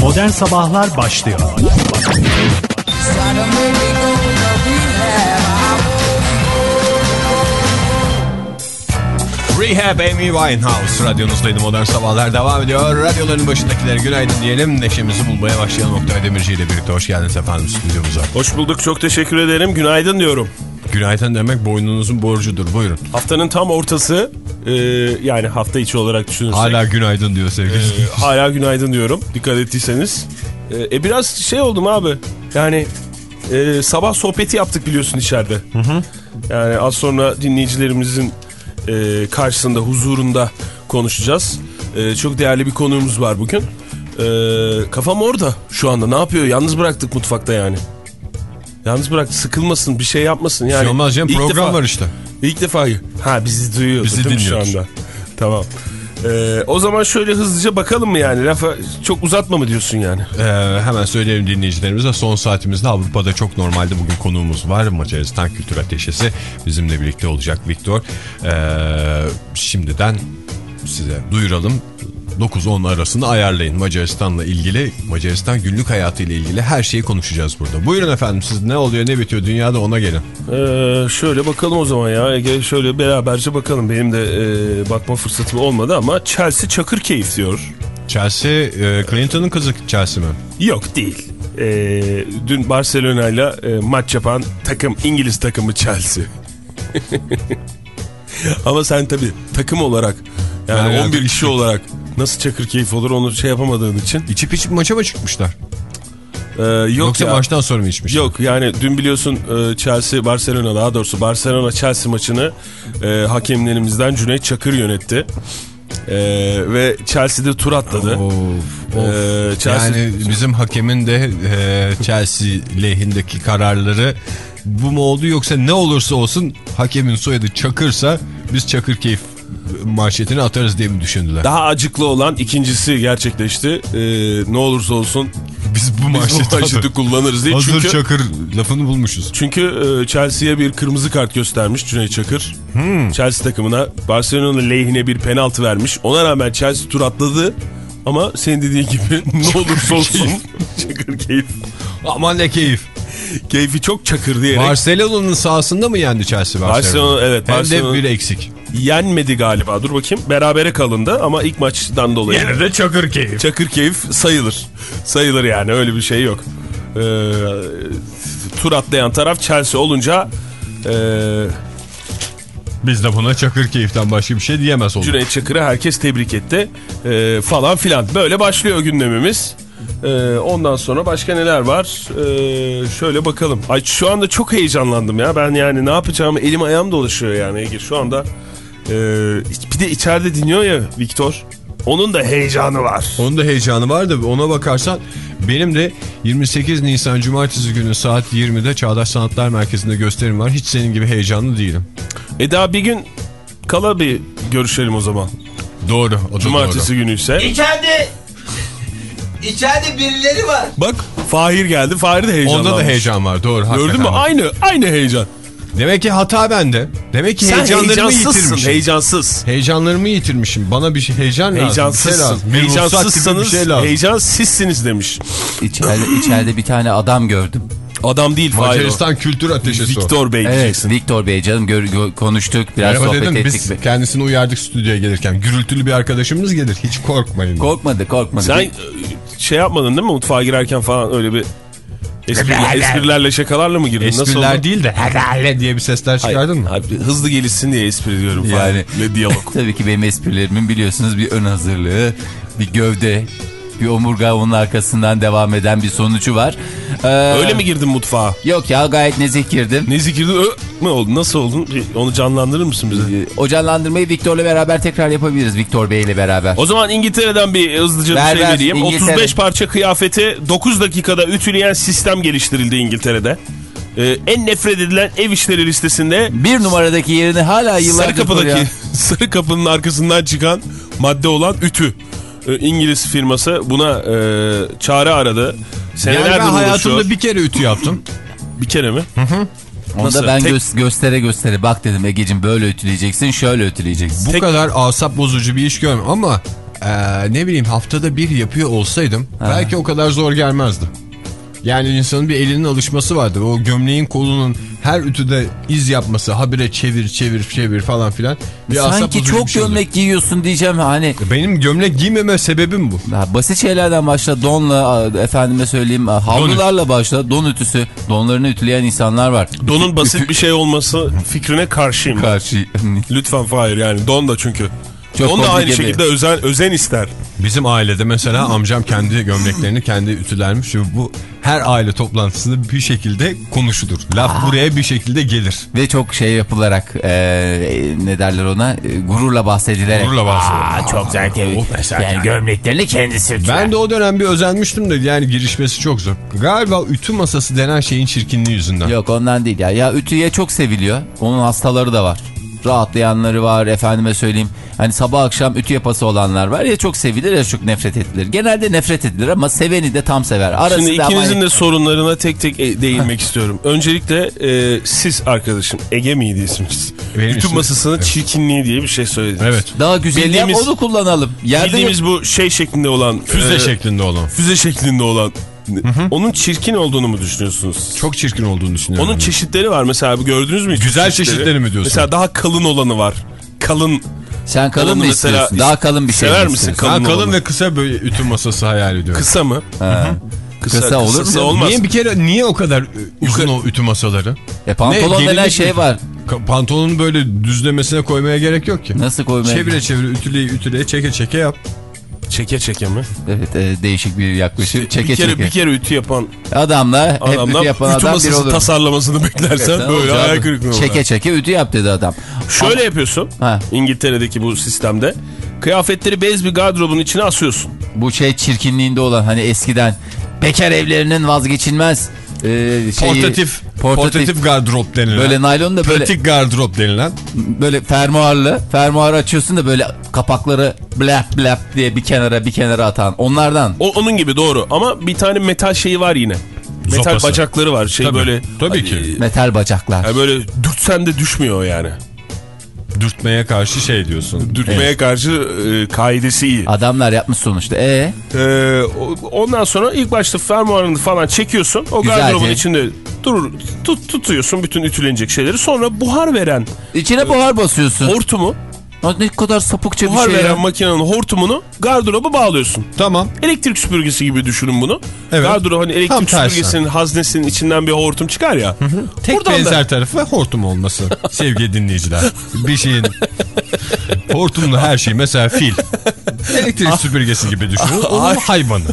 Modern Sabahlar başlıyor. Rehab Amy Winehouse radyonuzdaydı modern sabahlar devam ediyor. Radyoların başındakilere günaydın diyelim. Neşemizi bulmaya başlayan Oktay Demirci ile birlikte hoş geldiniz efendim stüdyomuza. Hoş bulduk çok teşekkür ederim. Günaydın diyorum. Günaydın demek boynunuzun borcudur buyurun. Haftanın tam ortası e, yani hafta içi olarak düşünürsek. Hala günaydın diyor sevgili. e, hala günaydın diyorum dikkat ettiyseniz. E, e, biraz şey oldum abi yani e, sabah sohbeti yaptık biliyorsun içeride. Hı hı. Yani az sonra dinleyicilerimizin e, karşısında huzurunda konuşacağız. E, çok değerli bir konuğumuz var bugün. E, kafam orada şu anda ne yapıyor yalnız bıraktık mutfakta yani. Yalnız bırak sıkılmasın bir şey yapmasın yani. şey olmaz canım program defa- var işte. İlk defa ha bizi duyuyordu Bizi değil mi şu anda. Tamam. Ee, o zaman şöyle hızlıca bakalım mı yani lafa çok uzatma mı diyorsun yani? Ee, hemen söyleyelim dinleyicilerimize son saatimizde Avrupa'da çok normalde bugün konuğumuz var. Macaristan Kültür Ateşesi bizimle birlikte olacak Viktor. Ee, şimdiden size duyuralım. 9-10 arasını ayarlayın Macaristan'la ilgili Macaristan günlük hayatı ile ilgili her şeyi konuşacağız burada. Buyurun efendim siz ne oluyor ne bitiyor dünyada ona gelin. Ee, şöyle bakalım o zaman ya Ege şöyle beraberce bakalım benim de e, bakma fırsatım olmadı ama Chelsea çakır keyif diyor. Chelsea e, Clinton'ın kızı Chelsea mi? Yok değil. Ee, dün Barcelona ile e, maç yapan takım İngiliz takımı Chelsea. ama sen tabii takım olarak yani Yani 11 kişi olarak nasıl çakır keyif olur onu şey yapamadığın için. İçip içip maça mı çıkmışlar? Ee, yok Yoksa ya. maçtan sonra mı içmişler? Yok yani dün biliyorsun e, Chelsea Barcelona daha doğrusu Barcelona Chelsea maçını e, hakemlerimizden Cüneyt Çakır yönetti. E, ve Chelsea'de tur atladı. Of, of. Ee, Chelsea- Yani bizim hakemin de e, Chelsea lehindeki kararları bu mu oldu yoksa ne olursa olsun hakemin soyadı Çakır'sa biz Çakır keyif manşetini atarız diye mi düşündüler? Daha acıklı olan ikincisi gerçekleşti. E, ne olursa olsun biz bu biz manşeti, bu manşeti kullanırız diye. Hazır Çünkü, Çakır lafını bulmuşuz. çünkü e, Chelsea'ye bir kırmızı kart göstermiş Cüneyt Çakır. Hmm. Chelsea takımına Barcelona lehine bir penaltı vermiş. Ona rağmen Chelsea tur atladı. Ama senin dediğin gibi ne olursa olsun Çakır keyif. Aman ne keyif. Keyfi çok çakır diyerek Barcelona'nın sahasında mı yendi Chelsea Barcelona? Barcelona, evet, Hem Barcelona- de bir eksik. Yenmedi galiba. Dur bakayım. Berabere kalındı ama ilk maçtan dolayı. Yine de Çakır keyif. Çakır keyif sayılır. Sayılır yani öyle bir şey yok. Ee, tur atlayan taraf Chelsea olunca e, Biz de buna Çakır keyiften başka bir şey diyemez olduk. Cüneyt Çakır'ı herkes tebrik etti. Ee, falan filan. Böyle başlıyor gündemimiz. Ee, ondan sonra başka neler var? Ee, şöyle bakalım. Ay şu anda çok heyecanlandım ya. Ben yani ne yapacağımı elim ayağım dolaşıyor yani Ege. Şu anda e, bir de içeride dinliyor ya Viktor. Onun da heyecanı var. Onun da heyecanı var da ona bakarsan benim de 28 Nisan Cumartesi günü saat 20'de Çağdaş Sanatlar Merkezi'nde gösterim var. Hiç senin gibi heyecanlı değilim. E daha bir gün kala bir görüşelim o zaman. Doğru. O da Cumartesi doğru. günü ise. İçeride içeride birileri var. Bak Fahir geldi. Fahir de heyecanlanmış. Onda da heyecan var. Doğru. Gördün mü? var. Aynı aynı heyecan. Demek ki hata bende. Demek ki Sen heyecanlarımı yitirmişim. Heyecansız. Heyecanlarımı yitirmişim. Bana bir şey heyecan lazım. Bir şey Heyecansızsın. lazım. Bir gibi Heyecansızsanız şey lazım. heyecan sizsiniz demiş. İçeride, içeride bir tane adam gördüm. Adam değil Fahir o. Macaristan kültür ateşesi o. Viktor Bey Evet diyeceksin. Viktor Bey canım gör- gö- konuştuk biraz Merhaba sohbet dedim ettik. biz kendisini uyardık stüdyoya gelirken. Gürültülü bir arkadaşımız gelir. Hiç korkmayın. Korkmadı korkmadı. Sen e, şey yapmadın değil mi mutfağa girerken falan öyle bir espri, esprilerle şakalarla mı girdin? Nasıl Espriler oldu? değil de herhalde diye bir sesler Hayır, çıkardın mı? hayır, hızlı gelişsin diye espri diyorum falan. Yani- Ne diyalog. Tabii ki benim esprilerimin biliyorsunuz bir ön hazırlığı, bir gövde, bir omurga onun arkasından devam eden bir sonucu var. Ee, Öyle mi girdin mutfağa? Yok ya gayet nezih girdim. Ne zikirdi? Ö mü oldu? Nasıl oldun? Bir Onu canlandırır mısın bize? Ee, O canlandırmayı Viktor'la beraber tekrar yapabiliriz. Viktor Bey ile beraber. O zaman İngiltere'den bir hızlıca bir Ver, şey ver, vereyim. İngiltere. 35 parça kıyafeti 9 dakikada ütüleyen sistem geliştirildi İngiltere'de. Ee, en nefret edilen ev işleri listesinde Bir numaradaki yerini hala yıllardır sarı kapıdaki koruyan- sarı kapının arkasından çıkan madde olan ütü. Ee, İngiliz firması buna e, çare aradı. Yani Senelerdir ben uğraşıyor. hayatımda bir kere ütü yaptım. bir kere mi? Onda Nasıl? ben Tek- gö- göstere göstere bak dedim Ege'cim böyle ötüleyeceksin şöyle ötüleyeceksin. Bu Tek- kadar asap bozucu bir iş görmedim ama e, ne bileyim haftada bir yapıyor olsaydım belki o kadar zor gelmezdi. Yani insanın bir elinin alışması vardır. O gömleğin kolunun her ütüde iz yapması, habire çevir çevir çevir falan filan. Bir asap Sanki çok bir şey olur. gömlek giyiyorsun diyeceğim hani Benim gömlek giymeme sebebim bu. Ya basit şeylerden başla donla efendime söyleyeyim havlularla başla don ütüsü donlarını ütüleyen insanlar var. Donun basit bir şey olması fikrine karşıyım. Karşı Lütfen Fahir yani don da çünkü. Çok don da aynı bir- şekilde özen, özen ister. Bizim ailede mesela amcam kendi gömleklerini kendi ütülermiş. Ve bu her aile toplantısında bir şekilde konuşulur. Laf buraya bir şekilde gelir. ve çok şey yapılarak e, ne derler ona e, gururla bahsedilerek. Gururla bahsedilir. Aa, çok güzel Oh, mesela yani gömleklerini kendisi ütüler. Ben de o dönem bir özenmiştim de yani girişmesi çok zor. Galiba ütü masası denen şeyin çirkinliği yüzünden. Yok ondan değil ya. Ya ütüye çok seviliyor. Onun hastaları da var. Rahatlayanları var efendime söyleyeyim. Hani sabah akşam ütü yapası olanlar var ya çok sevilir ya çok nefret edilir. Genelde nefret edilir ama seveni de tam sever. Arası Şimdi ama- ikinizin de sorunlarına tek tek e, değinmek istiyorum. Öncelikle e, siz arkadaşım Ege miydi isminiz? Benim Bütün ismim- masasının Evet. çirkinliği diye bir şey söylediniz. Evet. Daha güzel Bildiğimiz- onu kullanalım. Yerde Bildiğimiz bu şey şeklinde olan Füze e, şeklinde olan. füze şeklinde olan onun çirkin olduğunu mu düşünüyorsunuz? Çok çirkin olduğunu düşünüyorum. Onun çeşitleri var mesela gördünüz mü? hiç Güzel çeşitleri? çeşitleri mi diyorsun? Mesela daha kalın olanı var. Kalın. Sen kalın Kalın mı mesela istiyorsun? Daha kalın bir şey sever mi misin istiyorsun? ben kalın kalın olanı? ve kısa böyle ütü masası hayal ediyorum. Kısa mı? Ha. Kısa, olur mu? kısası olmaz. Niye bir kere niye o kadar uzun o ütü masaları? E pantolon Ne, denen şey mi? var. Pantolonu böyle düzlemesine koymaya gerek yok ki. Nasıl koymaya? Çevire çevire ütüleye ütüleye çeke çeke yap. Çeke çeke mi? Evet e, değişik bir yaklaşım. Çeke bir kere çeke. bir kere ütü yapan Adamla hep ütü yapan adam bir olur. tasarlamasını beklersen böyle hayal Çeke çeke ütü yap dedi adam. Şöyle yapıyorsun. Ha. İngiltere'deki bu sistemde. Kıyafetleri bez bir gardırobun içine asıyorsun. Bu şey çirkinliğinde olan hani eskiden bekar evlerinin vazgeçilmez e, şeyi, Portatif, portatif, gardırop denilen. böyle naylon da böyle pratik gardırop denilen. böyle fermuarlı fermuarı açıyorsun da böyle kapakları blap blap diye bir kenara bir kenara atan onlardan. O, onun gibi doğru ama bir tane metal şeyi var yine. Metal Zopası. bacakları var. Şey Tabii, böyle tabii ki. Metal bacaklar. Yani böyle dürtsen de düşmüyor yani. Dürtmeye karşı şey diyorsun. Dürtmeye karşı e, kaidesi iyi. Adamlar yapmış sonuçta. E Ee, ondan sonra ilk başta fermuarını falan çekiyorsun. O Güzelce. gardırobun içinde durur, tut, tutuyorsun bütün ütülenecek şeyleri. Sonra buhar veren içine buhar basıyorsun. hortumu, Aa, Ne kadar sapıkça bir buhar şey veren ya. makinenin hortumunu gardıroba bağlıyorsun. Tamam. Elektrik süpürgesi gibi düşünün bunu. Evet. Gardırop hani Tam elektrik tersi. süpürgesinin haznesinin içinden bir hortum çıkar ya. Tek Buradan da- benzer tarafı hortum olması sevgili dinleyiciler. Bir şeyin hortumlu her şey mesela fil. Elektrik süpürgesi gibi düşünün. Onun hayvanı.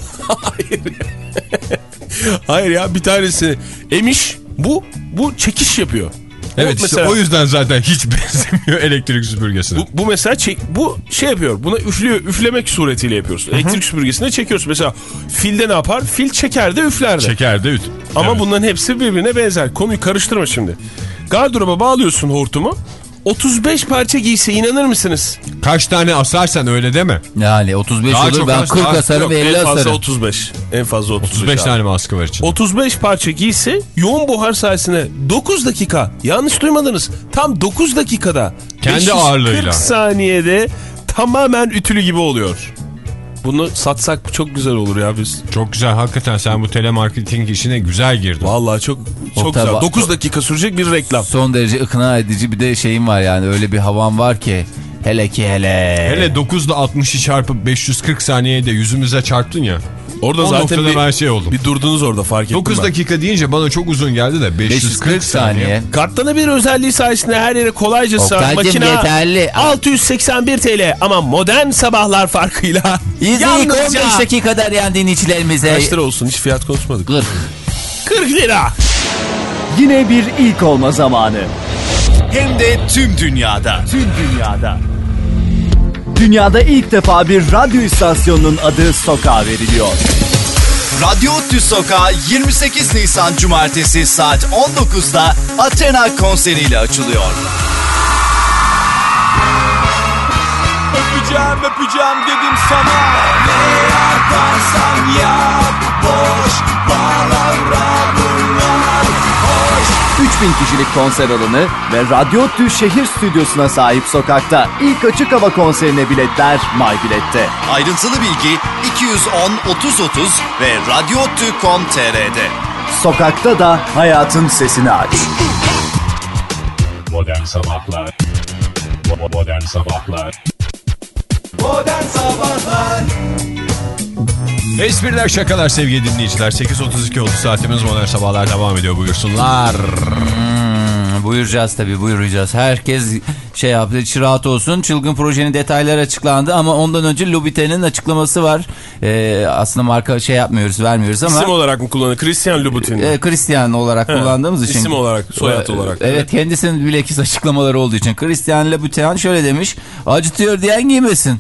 Hayır ya bir tanesi emiş bu bu çekiş yapıyor. Evet Bu işte mesela- o yüzden zaten hiç benzemiyor elektrik süpürgesine. Bu, bu mesela çek, bu şey yapıyor. Buna üflüyor, üflemek suretiyle yapıyorsun. Elektrik süpürgesine çekiyorsun. Mesela filde ne yapar? Fil çeker de üfler de. Şeker de üt. Ama Evet. bunların hepsi birbirine benzer. Konuyu karıştırma şimdi. Gardıroba bağlıyorsun hortumu. 35 parça giyse inanır mısınız? Kaç tane asarsan öyle deme. Yani 35 Daha olur ben az, 40 daha- asarım Yok, ve 50 en fazla asarım. 35. En fazla 35. 35 abi. tane mi askı var içinde? 35 parça giysi yoğun buhar sayesinde 9 dakika yanlış duymadınız tam 9 dakikada Kendi 540 ağırlığıyla. saniyede tamamen ütülü gibi oluyor. Bunu satsak çok güzel olur ya biz. Çok güzel hakikaten sen bu telemarketing işine güzel girdin. Vallahi çok çok Oktay, güzel. bak- 9 dakika sürecek bir reklam. Son derece ikna edici bir de şeyim var yani öyle bir havam var ki. Hele ki hele. Hele 9 ile 60'ı çarpıp 540 saniyede yüzümüze çarptın ya. Orada O zaten bir, ben şey oldum. bir durdunuz orada fark ettim 9 ben. dakika deyince bana çok uzun geldi de 540, 540 saniye. saniye. Katlanabilir özelliği sayesinde her yere kolayca sığar. Makine yeterli. 681 TL ama modern sabahlar farkıyla yalnızca 15 dakika arayan dinleyicilerimize. kaç lira olsun hiç fiyat konuşmadık. 40. 40 lira. Yine bir ilk olma zamanı. Hem de tüm dünyada. Tüm dünyada. Dünyada ilk defa bir radyo istasyonunun adı sokağa veriliyor. Radyo Tü Sokağı 28 Nisan Cumartesi saat 19'da Athena konseriyle açılıyor. Öpeceğim öpeceğim dedim sana Ne yaparsan yap Boş 3000 kişilik konser alanı ve Radyo Tü şehir stüdyosuna sahip sokakta ilk açık hava konserine biletler MyBilet'te. Ayrıntılı bilgi 210 30 30 ve radyotü.com.tr'de. Sokakta da hayatın sesini aç. Modern Sabahlar Modern Sabahlar Espriler şakalar sevgili dinleyiciler. 8.32 oldu saatimiz modern sabahlar devam ediyor buyursunlar. Hmm, buyuracağız tabii buyuracağız. Herkes şey yaptı hiç rahat olsun. Çılgın projenin detayları açıklandı ama ondan önce Lubit'in açıklaması var. Ee, aslında marka şey yapmıyoruz vermiyoruz ama. İsim olarak mı kullanıyor? Christian Louboutin. e, Christian olarak He, kullandığımız için. isim olarak, soyad E, olarak. Evet, kendisinin bilekis açıklamaları olduğu için. Christian Louboutin şöyle demiş. Acıtıyor diyen giymesin.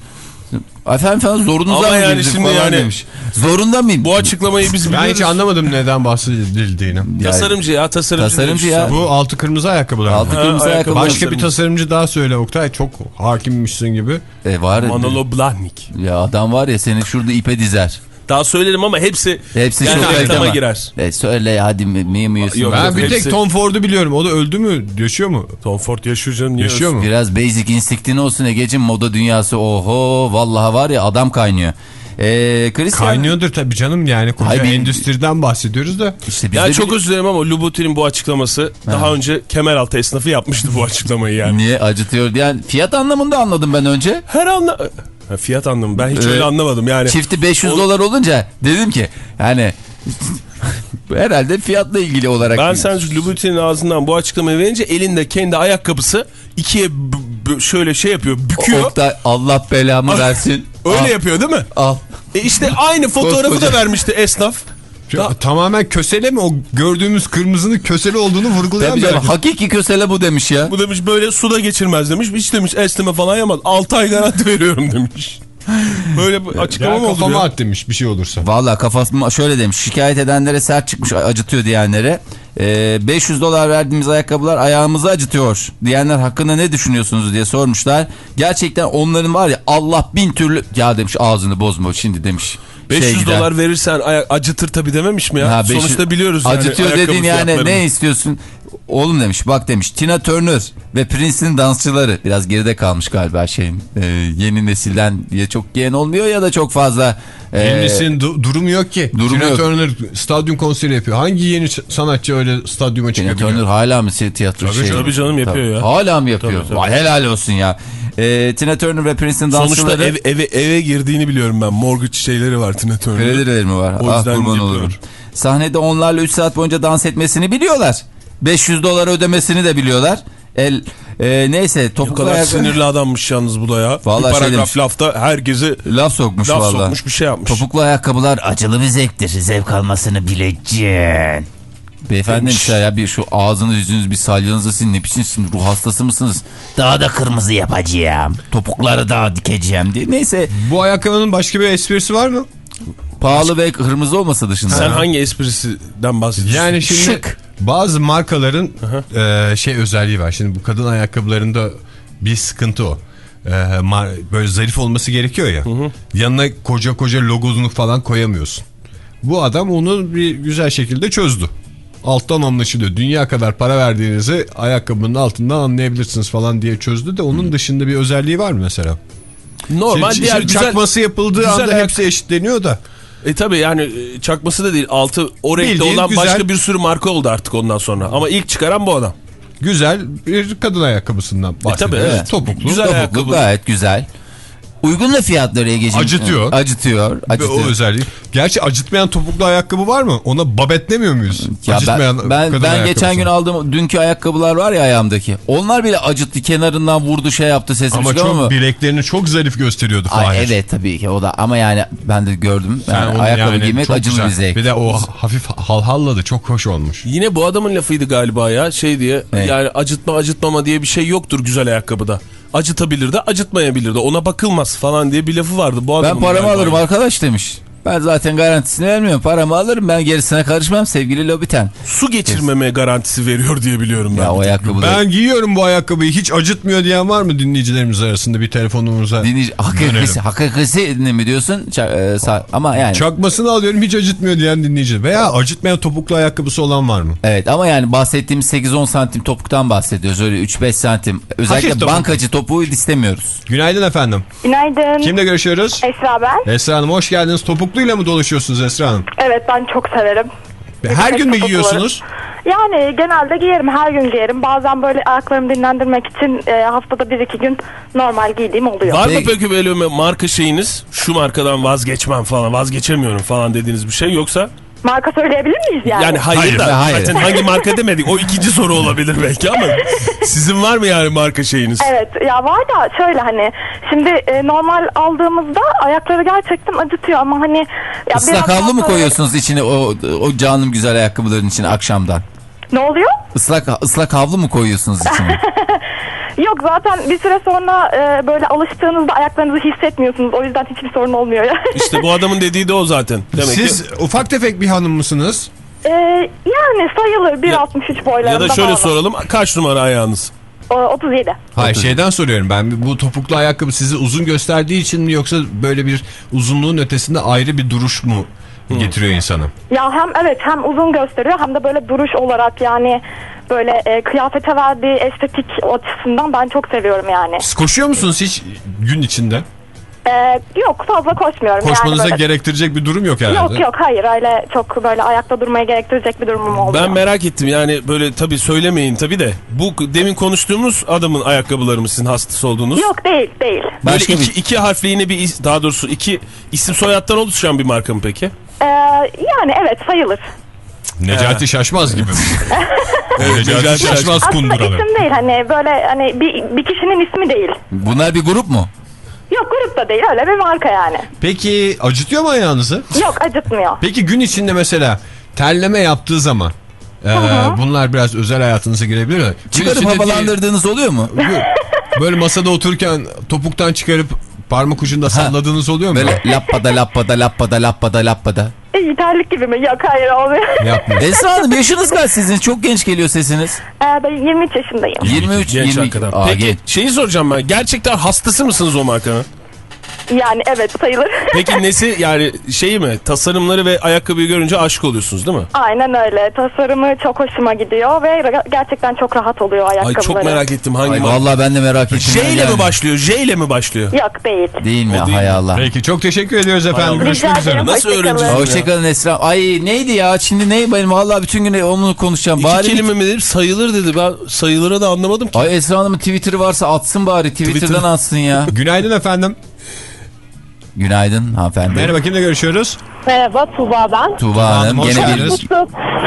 Efendim falan zorunuza Ama mı yani şimdi falan yani- demiş. Zorunda mıyım? Bu açıklamayı biz Ben biliyoruz. hiç anlamadım neden bahsedildiğini. Yani- Tasarımcı ya tasarımcı. Tasarımcı ya. Bu altı kırmızı ayakkabılar. Altı Ha, kırmızı ayakkabı. ayakkabı. Başka bir tasarımcı. tasarımcı daha söyle Oktay. Çok hakimmişsin gibi. E, var. Manolo Blahnik. Ya adam var ya seni şurada ipe dizer. Daha söylerim ama hepsi Hepsi yani reklama girer. E söyle hadi mi mi mi Yok, Ben bir hepsi- tek Tom Ford'u biliyorum. O da öldü mü? Yaşıyor mu? Tom Ford yaşıyor canım. niye Yaşıyor mu? Biraz basic instinktin olsun Ege'cim moda dünyası oho vallahi var ya adam kaynıyor. Ee, Christian Kaynıyordur tabii canım yani. Koca Hayır, endüstriden bahsediyoruz da. işte Ya çok bir- özür dilerim ama Louboutin'in bu açıklaması daha önce Kemeraltı esnafı yapmıştı bu açıklamayı yani. niye acıtıyor diyen fiyat anlamında anladım ben önce. Her anla... Ha, fiyat anlamı ben hiç Ee, öyle anlamadım yani. Çifti 500 O- dolar olunca dedim ki yani herhalde fiyatla ilgili olarak. Ben sen Louboutin'in ağzından bu açıklamayı verince elinde kendi ayakkabısı ikiye şöyle şey yapıyor büküyor. Oktay Allah belamı versin. Öyle al, yapıyor değil mi? al. E işte aynı fotoğrafı Koskoca- da vermişti esnaf. Şu- Tamamen kösele mi? O gördüğümüz kırmızının kösele olduğunu vurgulayan bir hakiki kösele bu demiş ya. Bu demiş böyle suda geçirmez demiş. Hiç demiş esneme falan yapmaz. 6 ay garanti veriyorum demiş. Böyle bir açıklama mı oldu kafama ya? at demiş bir şey olursa. Valla kafasıma şöyle demiş şikayet edenlere sert çıkmış acıtıyor diyenlere. Ee, 500 dolar verdiğimiz ayakkabılar ayağımızı acıtıyor diyenler hakkında ne düşünüyorsunuz diye sormuşlar. Gerçekten onların var ya Allah bin türlü ya demiş ağzını bozma şimdi demiş. 500 Şey gider. dolar verirsen aya- acıtır tabii dememiş mi ya? Ha, 500 Sonuçta biliyoruz yani. Acıtıyor ayakkabı dediğin yani ne istiyorsun? Oğlum demiş bak demiş Tina Turner ve Prince'in dansçıları biraz geride kalmış galiba şeyin e, yeni nesilden ya çok yeni olmuyor ya da çok fazla e, Yenisin du- durumu yok ki. Durumu Tina yok. Turner stadyum konseri yapıyor. Hangi yeni sanatçı öyle stadyuma Tina çıkabiliyor? Turner hala mı tiyatro Tabii şeyi? canım, tabii canım yapıyor ya. Hala mı yapıyor? Tabii, tabii. Vay helal olsun ya. E, Tina Turner ve Prince'in Sonuçta dansçıları ev, eve, eve girdiğini biliyorum ben. Mortgage şeyleri var Tina Turner'ın. kredileri mi var? O ah yüzden kurban olurum. Sahnede onlarla 3 saat boyunca dans etmesini biliyorlar. 500 dolar ödemesini de biliyorlar. El e, neyse Bu topuklu kadar ayakkabı- sinirli adammış yalnız bu da ya. Vallahi bir şey paragraf demiş. lafta herkesi Laf sokmuş laf valla. sokmuş bir şey yapmış. Topuklu ayakkabılar acılı bir zevktir. Zevk almasını bileceksin. Beyefendi Demiş. demişler ya bir şu ağzınız yüzünüz bir salyanızı silin ne biçimsiniz ruh hastası mısınız? Daha da kırmızı yapacağım. Topukları daha dikeceğim diye. Neyse Bu ayakkabının başka bir esprisi var mı? pahalı ve kırmızı olmasa dışında. Sen hangi esprisinden bahsediyorsun? Yani şimdi Şık. Bazı markaların e, şey özelliği var. Şimdi bu kadın ayakkabılarında bir sıkıntı o. E, böyle zarif olması gerekiyor ya. Yanına koca koca logosunu falan koyamıyorsun. Bu adam onu bir güzel şekilde çözdü. Alttan anlaşılıyor. Dünya kadar para verdiğinizi ayakkabının altından anlayabilirsiniz falan diye çözdü de onun dışında bir özelliği var mı mesela? Normal Şimdi- diğer şimdi güzel... çakması yapıldığı güzel anda hepsi eşitleniyor da. E tabi yani e, çakması da değil. Altı o renkte Bildiğin olan güzel- başka bir sürü marka oldu artık ondan sonra. Ama ilk çıkaran bu adam. Güzel bir kadın ayakkabısından bahsediyoruz. evet. Topuklu. Güzel Topuklu ayakkabı. gayet güzel. Uygun da fiyatları Ege'ciğim. Acıtıyor. Acıtıyor. Ve acıtıyor. o özellik. Gerçi acıtmayan topuklu ayakkabı var mı? Ona babet demiyor muyuz? Ya acıtmayan ben ben, ben geçen gün aldığım dünkü ayakkabılar var ya ayağımdaki. Onlar bile acıttı kenarından vurdu şey yaptı sesim ama çok mu? bileklerini çok zarif gösteriyordu Ay, Fahir. evet tabii ki o da ama yani ben de gördüm. Yani ayakkabı yani giymek acılı güzel. bir zevk. Bir de o hafif halhalla da çok hoş olmuş. Yine bu adamın lafıydı galiba ya şey diye. Ne? Yani acıtma acıtmama diye bir şey yoktur güzel ayakkabıda. Acıtabilir de acıtmayabilir de. Ona bakılmaz falan diye bir lafı vardı. Bu Ben paramı alırım arkadaş demiş. Ben zaten garantisini vermiyorum. Paramı alırım ben gerisine karışmam sevgili Lobiten. Su geçirmeme garantisi veriyor diye biliyorum ben. Ya o ayakkabıları. Ben giyiyorum bu ayakkabıyı hiç acıtmıyor diyen var mı dinleyicilerimiz arasında bir telefonumuza? Dinleyici, hakikisi, hakikisi ne mi diyorsun? Ça- e, sa- ama yani. Çakmasını alıyorum hiç acıtmıyor diyen dinleyici. Veya acıtmayan topuklu ayakkabısı olan var mı? Evet ama yani bahsettiğimiz 8-10 santim topuktan bahsediyoruz. Öyle 3-5 santim. Özellikle Hafif topuk. bankacı topuğu istemiyoruz. Günaydın efendim. Günaydın. Kimle görüşüyoruz? Esra ben. Esra Hanım hoş geldiniz. Topukluyla mı dolaşıyorsunuz Esra Hanım? Evet ben çok severim. Her gün mü giyiyorsunuz? Yani genelde giyerim, her gün giyerim. Bazen böyle ayaklarımı dinlendirmek için e, haftada bir iki gün normal giydiğim oluyor. Var mı Peki. peki böyle marka şeyiniz? Şu markadan vazgeçmem falan, vazgeçemiyorum falan dediğiniz bir şey yoksa? Marka söyleyebilir miyiz yani? Yani hayır, Hayır, da hayır. zaten hangi marka demedik. O ikinci soru olabilir belki ama sizin var mı yani marka şeyiniz? Evet ya var da şöyle hani şimdi e, normal aldığımızda ayakları gerçekten acıtıyor ama hani ya Islak havlu mu sonra- koyuyorsunuz içine o, o canım güzel ayakkabıların içine akşamdan? Ne oluyor? Islak, ıslak havlu mu koyuyorsunuz içine? Yok zaten bir süre sonra e, böyle alıştığınızda ayaklarınızı hissetmiyorsunuz. O yüzden hiçbir sorun olmuyor yani. İşte bu adamın dediği de o zaten. Demek Siz ki ufak tefek bir hanım mısınız? E, yani sayılır 1.63 boylarında ya da şöyle falan. soralım kaç numara ayağınız? O, 37. Hayır şeyden soruyorum ben bu topuklu ayakkabı sizi uzun gösterdiği için mi yoksa böyle bir uzunluğun ötesinde ayrı bir duruş mu getiriyor insanı? Ya hem evet hem uzun gösteriyor hem de böyle duruş olarak yani böyle e, kıyafete verdiği estetik açısından ben çok seviyorum yani. Siz koşuyor musunuz hiç gün içinde? E, yok fazla koşmuyorum. Koşmanıza yani böyle. gerektirecek bir durum yok herhalde. Yok yok hayır öyle çok böyle ayakta durmaya gerektirecek bir durumum oldu. Ben merak ettim yani böyle tabii söylemeyin tabii de. Bu demin konuştuğumuz adamın ayakkabıları mı sizin hastası olduğunuz? Yok değil değil. Böyle Başka iki, bir- iki harfli yine bir daha doğrusu iki isim soyaddan oluşan bir marka mı peki? E, yani evet sayılır. Necati Şaşmaz gibi. Necati Necati Şaşmaz Aslında kunduralı. isim değil hani böyle hani bir, bir kişinin ismi değil. Bunlar bir grup mu? Yok grup da değil öyle bir marka yani. Peki acıtıyor mu ayağınızı? Yok acıtmıyor. Peki gün içinde mesela terleme yaptığı zaman e, bunlar biraz özel hayatınıza girebilir mi? Gün Çıkarıp içinde değil, havalandırdığınız oluyor mu? Böyle masada otururken topuktan çıkarıp parmak ucunda salladığınız oluyor mu? Böyle lappada lappada lappada lappada lappada. İyi terlik gibi mi? Yok hayır olmuyor. Yapmıyor. Esra Hanım yaşınız kaç sizin? Çok genç geliyor sesiniz. E, ben 23 yaşındayım. 23, Genç 22. hakikaten. Aa, Peki genç. şeyi soracağım ben. Gerçekten hastası mısınız o markanın? Yani evet sayılır. Peki nesi yani şeyi mi? Tasarımları ve ayakkabıyı görünce aşık oluyorsunuz değil mi? Aynen öyle. Tasarımı çok hoşuma gidiyor ve gerçekten çok rahat oluyor Ay ayakkabıları. çok merak ettim hangi Ay, vallahi ben de merak ettim. J ile Yani. mi başlıyor? J ile mi başlıyor? Yok değil. Değil mi? O değil Hay? Allah. Peki çok teşekkür ediyoruz efendim. Allah. Görüşmek üzere. ederim. Nasıl öğreneceğiz? Hoşçakalın Esra. Ay neydi ya? Şimdi ne benim vallahi bütün gün onu konuşacağım. İki Bari kelime mi dedim sayılır dedi. Ben sayılara da anlamadım ki. Ay Esra Hanım'ın Twitter'ı varsa atsın bari. Twitter'dan Twitter. atsın ya. Günaydın efendim. Günaydın hanımefendi. Merhaba kimle görüşüyoruz? Merhaba Tuğba ben. Tuğba Hanım Hanım, hoş gene bir...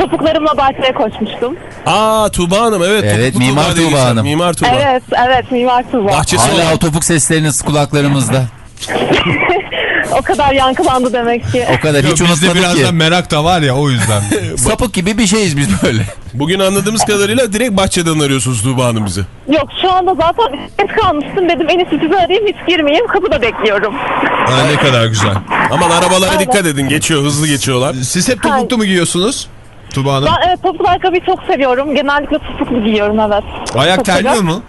topuklarımla bahçeye koşmuştum. Aa Tuğba Hanım evet. Evet, topuklu Mimar Tuğba geçer. Hanım. Mimar Tuğba. Evet, evet Mimar Tuğba. Bahçesi Hala o topuk sesleriniz kulaklarımızda. O kadar yankılandı demek ki. O kadar Yok, hiç unutmadık biraz ki. da merak da var ya o yüzden. Sapık gibi bir şeyiz biz böyle. Bugün anladığımız kadarıyla direkt bahçeden arıyorsunuz Tuğba Hanım bizi. Yok şu anda zaten geç kalmıştım dedim en iyisi sizi arayayım hiç girmeyeyim kapıda bekliyorum. Aa, ne kadar güzel. Aman arabalara dikkat edin geçiyor hızlı geçiyorlar. Siz hep topuklu mu giyiyorsunuz? Tuba Hanım. Ben evet topuklu ayakkabıyı çok seviyorum. Genellikle topuklu giyiyorum evet. Ayak Çok terliyor mu?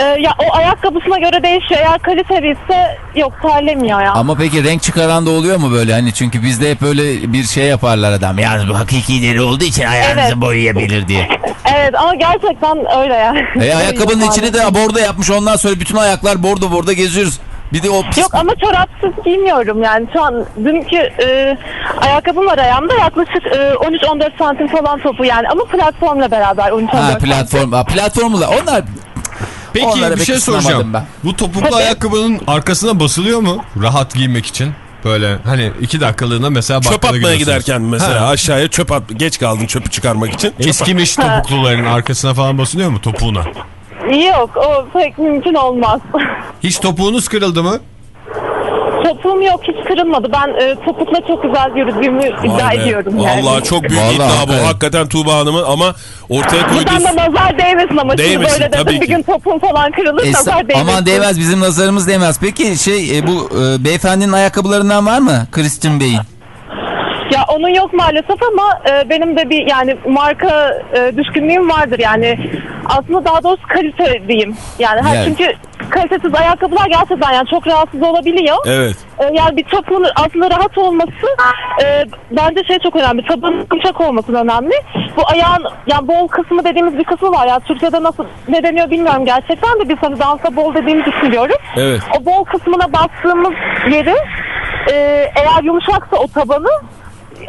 Ee, ya o ayakkabısına göre değişiyor. Eğer kaliteli ise yok terlemiyor ya. Ama peki renk çıkaran da oluyor mu böyle? Hani çünkü bizde hep öyle bir şey yaparlar adam. Yani bu hakiki deri olduğu için ayağınızı Evet. boyayabilir diye. Evet ama gerçekten öyle ya. E ayakkabının içini de bordo yapmış ondan sonra bütün ayaklar bordo bordo geziyoruz. Bir de o pis... Yok ama çorapsız giymiyorum yani şu an dünkü e, ayakkabım var ayağımda yaklaşık e, 13-14 santim falan topu yani ama platformla beraber 13-14 Ha santim. platform, ha, platformla onlar Peki Onlara bir şey soracağım. ben. Bu topuklu ayakkabının arkasına basılıyor mu? Rahat giymek için. Böyle hani iki dakikalığına mesela Çöp atmaya giderken mesela Ha. aşağıya çöp at. Geç kaldın çöpü çıkarmak için. Eskimiş topukluların arkasına falan basılıyor mu topuğuna? Yok o pek mümkün olmaz. Hiç topuğunuz kırıldı mı? Topuğum yok hiç kırılmadı. Ben e, topukla çok güzel yürüdüğümü iddia ediyorum yani. Vallahi çok büyük Vallahi iddia bu. evet. Hakikaten Tuğba Hanım'ın ama ortaya koyduğu... Buradan da nazar değmesin ama şimdi Değmesin, böyle tabii dedim bir ki. gün topuğum falan kırılır Esa- nazar değmesin. aman değmez bizim nazarımız değmez. Peki şey e, bu e, beyefendinin ayakkabılarından var mı? Christian Bey'in. Ya onun yok maalesef ama e, benim de bir yani marka e, düşkünlüğüm vardır yani. Aslında daha doğrusu kalite diyeyim. Yani, her Yani. çünkü kalitesiz ayakkabılar gerçekten yani çok rahatsız olabiliyor. Evet. E, yani bir topuğun aslında rahat olması e, bence şey çok önemli. Tabanın yumuşak olması önemli. Bu ayağın yani bol kısmı dediğimiz bir kısmı var. Yani Türkiye'de nasıl ne deniyor bilmiyorum gerçekten de biz hani dansa bol dediğimiz düşünüyoruz. Evet. O bol kısmına bastığımız yeri e, eğer yumuşaksa o tabanı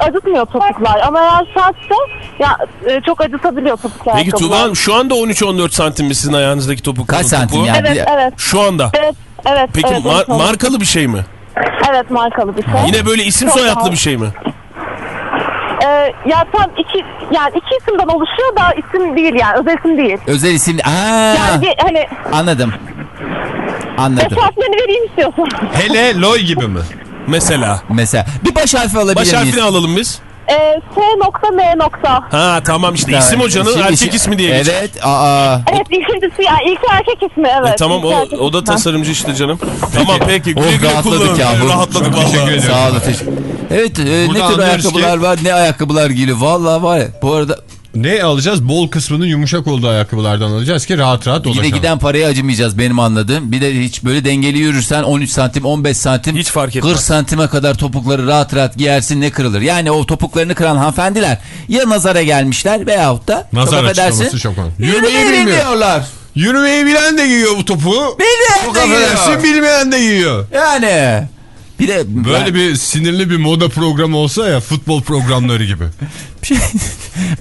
acıtmıyor topuklar. Ama eğer sertse ya e, çok acıtabiliyor topuk Peki. Tuğba Hanım şu anda 13-14 santim mi sizin ayağınızdaki topuk? Kaç santim topuğu? yani? Evet evet. Şu anda. Evet, evet. Peki evet, mar- evet, markalı bir şey mi? Evet markalı bir şey. Yine böyle isim Çok soyadlı rahat. bir şey mi? Ee, ya tam iki yani iki isimden oluşuyor da isim değil yani özel isim değil. Özel isim. Aa, Yani hani anladım. Anladım. beş harflerini vereyim istiyorsan. Hele Loy gibi mi? Mesela. Mesela bir baş harfi alabilir Baş miyiz? harfini alalım biz. Ee, S nokta M nokta. Ha tamam işte isim hocanın Şimdi erkek ismi diye geçer. Evet. Aa, Evet ikincisi yani ilk erkek ismi evet. E, tamam o, o da tasarımcı işte canım. Tamam peki. Güle Oh, güle rahatladık kullanın. yahu. Rahatladık Çok teşekkür ederim. Sağ olun. teşekkür- Evet e, ne tür ayakkabılar ki- var ne ayakkabılar giyiliyor. Vallahi var ya bu arada Ne alacağız? Bol kısmının yumuşak olduğu ayakkabılardan alacağız ki rahat rahat yine dolaşalım. giden paraya acımayacağız benim anladığım. Bir de hiç böyle dengeli yürürsen 13 santim 15 santim Hiç fark etmez. 40 santime kadar topukları rahat rahat giyersin ne kırılır. Yani o topuklarını kıran hanımefendiler ya nazara gelmişler veyahut da Nazar çok affedersin, çok. Yürümeyi Yürümeyi bilmiyor. bilmiyorlar. Yürümeyi bilen de giyiyor bu topu. Bilmeyen Çok de giyiyor. affedersin bilmeyen de giyiyor. Yani bir de Böyle ben, bir sinirli bir moda programı olsa ya futbol programları gibi.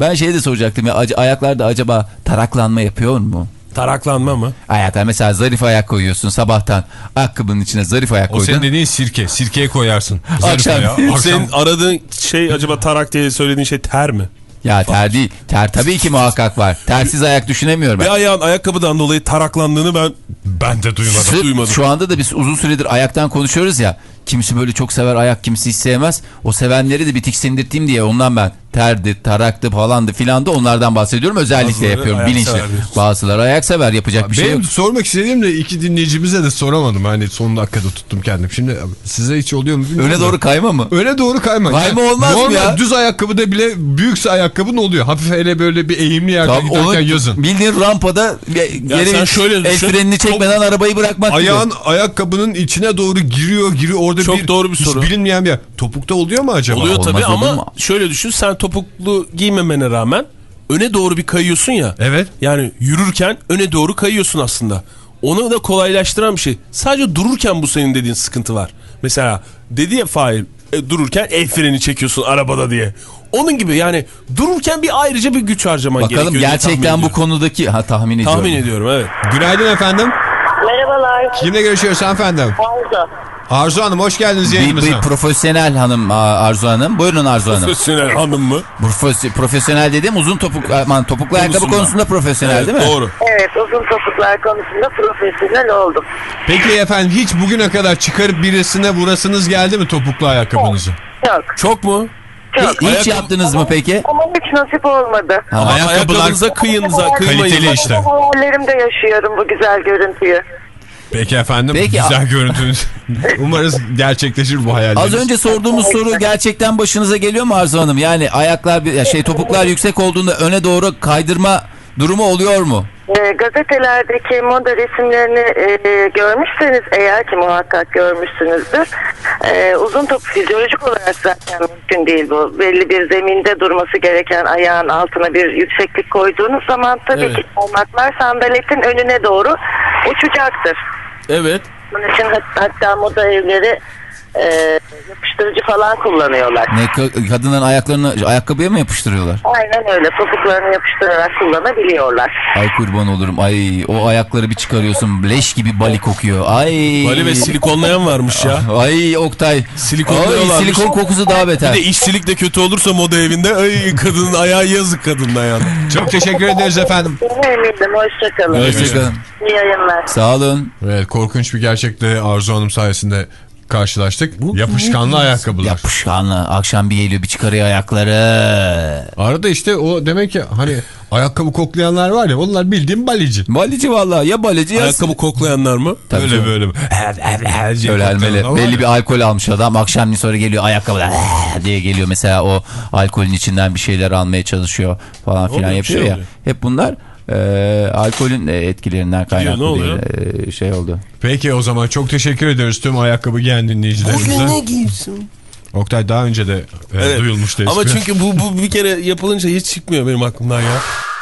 ben şey de soracaktım ya ayaklarda acaba taraklanma yapıyor mu? Taraklanma mı? Ayaklar mesela zarif ayak koyuyorsun sabahtan ayakkabının içine zarif ayak O koydun. senin dediğin sirke. Sirkeye koyarsın. Zarif Akşam- ayağı. Akşam Senin aradığın şey acaba tarak diye söylediğin şey ter mi? Ya ter değil. Ter tabii ki muhakkak var. Tersiz ayak düşünemiyorum ben. Bir ayağın ayakkabıdan dolayı taraklandığını ben ben de duymadım. Sırf duymadım. Şu anda da biz uzun süredir ayaktan konuşuyoruz ya. Kimisi böyle çok sever ayak, kimisi hiç sevmez. O sevenleri de bir tiksindirteyim diye ondan ben terdi, taraktı falandı filan da onlardan bahsediyorum. Özellikle Bazıları yapıyorum bilinçli. sever. Bazıları ayak sever yapacak bir şey Benim yok. sormak istediğim de iki dinleyicimize de soramadım. Hani son dakikada tuttum kendim. Şimdi size hiç oluyor mu bilmiyorum. Öne da. doğru kayma mı? Öne doğru kayma. Kayma olmaz mı Normal ya? düz ayakkabıda bile büyükse ayakkabın oluyor. Hafif hele böyle bir eğimli yerden Tamam, giderken yazın. bildiğin rampada geri sen şöyle el frenini çekmeden arabayı bırakmak Ayağın gibi. ayakkabının içine doğru giriyor giriyor orada Çok bir doğru bir hiç soru. bilinmeyen bir yer. Topukta oluyor mu acaba? oluyor Olmaz tabii olur ama mu? şöyle düşün sen topuklu giymemene rağmen öne doğru bir kayıyorsun ya. Evet. Yani yürürken öne doğru kayıyorsun aslında. Onu da kolaylaştıran bir şey. Sadece dururken bu senin dediğin sıkıntı var. Mesela dedi ya Fahir e, dururken el freni çekiyorsun arabada diye. Onun gibi yani dururken bir ayrıca bir güç harcaman Bakalım gerekiyor. tahmin gerçekten bu konudaki ha tahmin ediyorum. Tahmin ediyorum evet. Günaydın efendim. Merhabalar. Kimle görüşüyoruz efendim? Arzu. Arzu Hanım hoş geldiniz Bir, yayınımıza. bir profesyonel hanım Arzu Hanım. Buyurun Arzu Hanım. Profesyonel hanım mı? Profes- profesyonel dedim uzun topuk aman topuklu ayakkabı Konusunda. konusunda profesyonel Evet, değil mi? Doğru. Evet uzun topuklar konusunda profesyonel oldum. Peki efendim hiç bugüne kadar çıkarıp birisine vurasınız geldi mi topuklu ayakkabınızı? Çok Çok mu? çok. Hiç Ayakkabı- yaptınız mı peki? Ama hiç nasip olmadı. Ha, Ama Ayakkabılar ayakkabınıza kıyın, kıymayın. kaliteli işte. Hayallerimde yaşıyorum bu güzel görüntüyü. Peki efendim Peki, güzel görüntünüz. Umarız gerçekleşir bu hayalleriniz. Az önce sorduğumuz soru gerçekten başınıza geliyor mu Arzu Hanım? Yani ayaklar şey topuklar yüksek olduğunda öne doğru kaydırma durumu oluyor mu? Ee, gazetelerdeki moda resimlerini e, görmüşseniz eğer ki muhakkak görmüşsünüzdür. Ee, uzun top fizyolojik olarak zaten mümkün değil bu. Belli bir zeminde durması gereken ayağın altına bir yükseklik koyduğunuz zaman tabii Evet. ki parmaklar sandaletin önüne doğru uçacaktır. Evet. Bunun için hat- hatta moda evleri e, yapıştırıcı falan kullanıyorlar. Ne ka- kadının ayaklarını ayakkabıya mı yapıştırıyorlar? Aynen öyle. Topuklarını yapıştırarak kullanabiliyorlar. Ay kurban olurum. Ay o ayakları bir çıkarıyorsun. Leş gibi bali kokuyor. Ay. Bali ve silikonlayan varmış ya. Ay Oktay. Silikonluyorlarmış. Ay, silikon kokusu daha Bir beter. de işçilik de kötü olursa moda evinde ay kadının ayağı yazık kadının ayağına. Çok teşekkür ederiz efendim. Eminim. Hoşçakalın. Hoşçakalın. İyi yayınlar. Sağ olun. Evet korkunç bir gerçekle Arzu Hanım sayesinde karşılaştık. Yapışkanlı ayakkabılar. Yapışkanlı. Akşam bir geliyor bir çıkarıyor ayakları. Arada işte o demek ki hani ayakkabı koklayanlar var ya onlar bildiğim balici. Balici valla ya balici ya... Ayakkabı koklayanlar mı? Tabii Öyle canım. böyle. Şöyle elmeli. Belli bir alkol almış adam. Akşamleyin sonra geliyor ayakkabılar diye geliyor. Mesela o alkolün içinden bir şeyler almaya çalışıyor falan filan yapıyor şey ya. oluyor. Hep bunlar e, alkolün etkilerinden kaynaklı ne diye, e, şey oldu. Peki o zaman çok teşekkür ediyoruz tüm ayakkabı giyen dinleyicilerimize. giysin? Oktay daha önce de e, duyulmuştu Ama espri. çünkü bu, bu bir kere yapılınca hiç çıkmıyor benim aklımdan ya.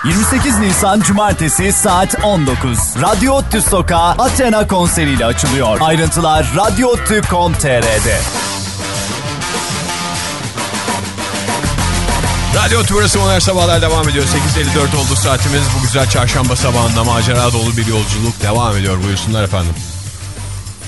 28 Nisan Cumartesi saat 19. Radyo Ottu Sokağı Athena konseriyle açılıyor. Ayrıntılar radyoottu.com.tr'de. Radyo Tümrüt'ü Modern Sabahlar devam ediyor. 8.54 oldu saatimiz. Bu güzel çarşamba sabahında macera dolu bir yolculuk devam ediyor. Buyursunlar efendim.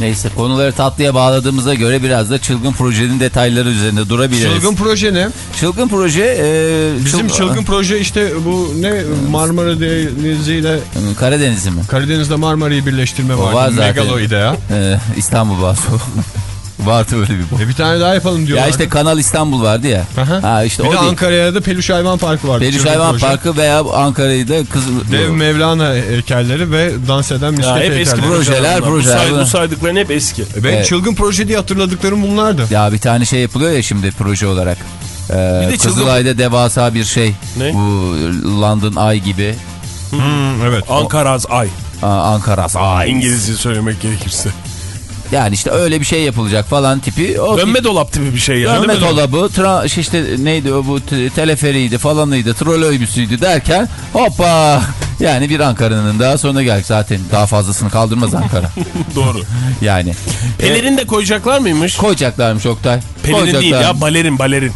Neyse konuları tatlıya bağladığımıza göre biraz da çılgın projenin detayları üzerinde durabiliriz. Çılgın proje ne? Çılgın proje... e, Bizim çıl- çılgın proje işte bu ne Marmara Denizi ile Karadeniz'i mi? Karadeniz'de Marmara'yı birleştirme O var. var zaten. Megalo idea. E, İstanbul Boğazı. Vardı öyle bir bu. E bir tane daha yapalım diyorlar. Ya işte Kanal İstanbul vardı ya. Aha. Ha işte bir o de. Ankara'ya da Peluş Hayvan Parkı var. Peluş Çılgın Hayvan proje. Parkı veya Ankara'yı da kız... Dev Mevlana heykelleri ve dans eden misket hep eski heykelleri. projeler, Bu, projeler. say, bu saydıkların hep eski. E Ben Evet. çılgın proje diye hatırladıklarım bunlardı. Ya bir tane şey yapılıyor ya şimdi proje olarak. Ee, Bir de çılgın- Kızılay'da devasa bir şey. Ne? Bu London Eye gibi. Hmm, evet. Ankaraz Ay. Aa, Ankara Eye. İngilizce söylemek gerekirse. Yani işte öyle bir şey yapılacak falan tipi. O Dönme dolap tipi bir şey ya. Dönme Değil dolabı, tra- işte neydi o bu te- teleferiydi falanıydı, trolleybüsüydü derken hoppa yani bir Ankara'nın daha sonuna geldik zaten daha fazlasını kaldırmaz Ankara Doğru. yani. Pelerin de koyacaklar mıymış? Koyacaklarmış Oktay. Pelerin değil Koyacaklar. ya balerin balerin.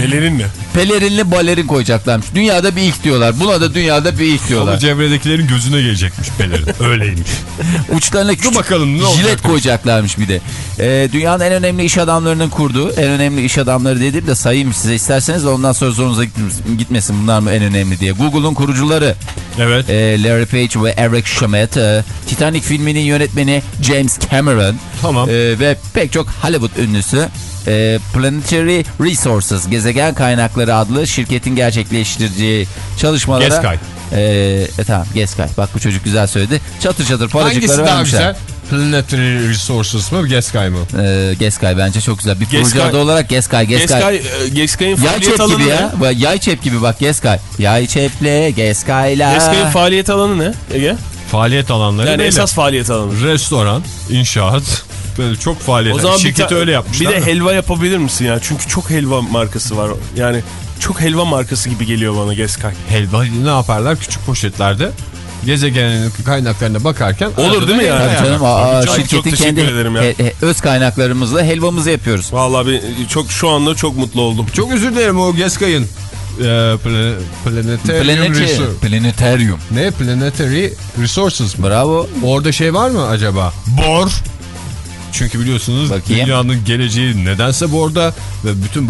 Pelerin ne? Pelerinli balerin koyacaklarmış. Dünyada bir ilk diyorlar. Buna da dünyada bir ilk Ama diyorlar. çevredekilerin gözüne gelecekmiş pelerin. Öyleymiş. Uçlarına küçük bakalım ne jilet koyacaklarmış bir de. Ee, dünyanın en önemli iş adamlarının kurduğu, en önemli iş adamları dedim de sayayım size isterseniz de ondan sonra zorunuza gitmesin- gitmesin bunlar mı en önemli diye. Google'un kurucuları Evet. e, Larry Page ve Eric Schmidt, e, Titanic filminin yönetmeni James Cameron Tamam. e, ve pek çok Hollywood ünlüsü e, Planetary Resources, Gezegen Kaynakları adlı şirketin gerçekleştirdiği çalışmalara... Geskay. E, e, tamam Geskay. Bak bu çocuk güzel söyledi. Çatır çatır Hangisi paracıkları daha vermişler. güzel? Planetary Resources mı Geskay mı? Ee, Geskay bence çok güzel. Bir Geskay- proje adı olarak Geskay. Geskay. Geskay, e, Geskay'ın Yay faaliyet alanı gibi ne? ya. Bak, Yay çep gibi bak Geskay. Yay çeple Geskay'la. Geskay'ın faaliyet alanı ne Ege? Faaliyet alanları Yani neyle? esas faaliyet alanı. Restoran, inşaat. Böyle çok faaliyet. O zaman bir, Şirketi öyle yapmışlar. bir de helva yapabilir misin ya? Çünkü çok helva markası var. Yani çok helva markası gibi geliyor bana Geskay. helva ne yaparlar? Küçük poşetlerde gezegenin kaynaklarına bakarken Olur değil mi yani? Tabii canım. Aa, canım, şirketin çok teşekkür kendi ederim ya. he- he- öz kaynaklarımızla helvamızı yapıyoruz. Vallahi bir, çok şu anda çok mutlu oldum. Çok özür dilerim o Geskay'ın e, pla- Planetary Planetary. Resor- Planetarium. Ne? Planetary Resources? Bravo. Orada şey var mı acaba? Bor. Çünkü biliyorsunuz Bakayım. dünyanın geleceği nedense borda ve bütün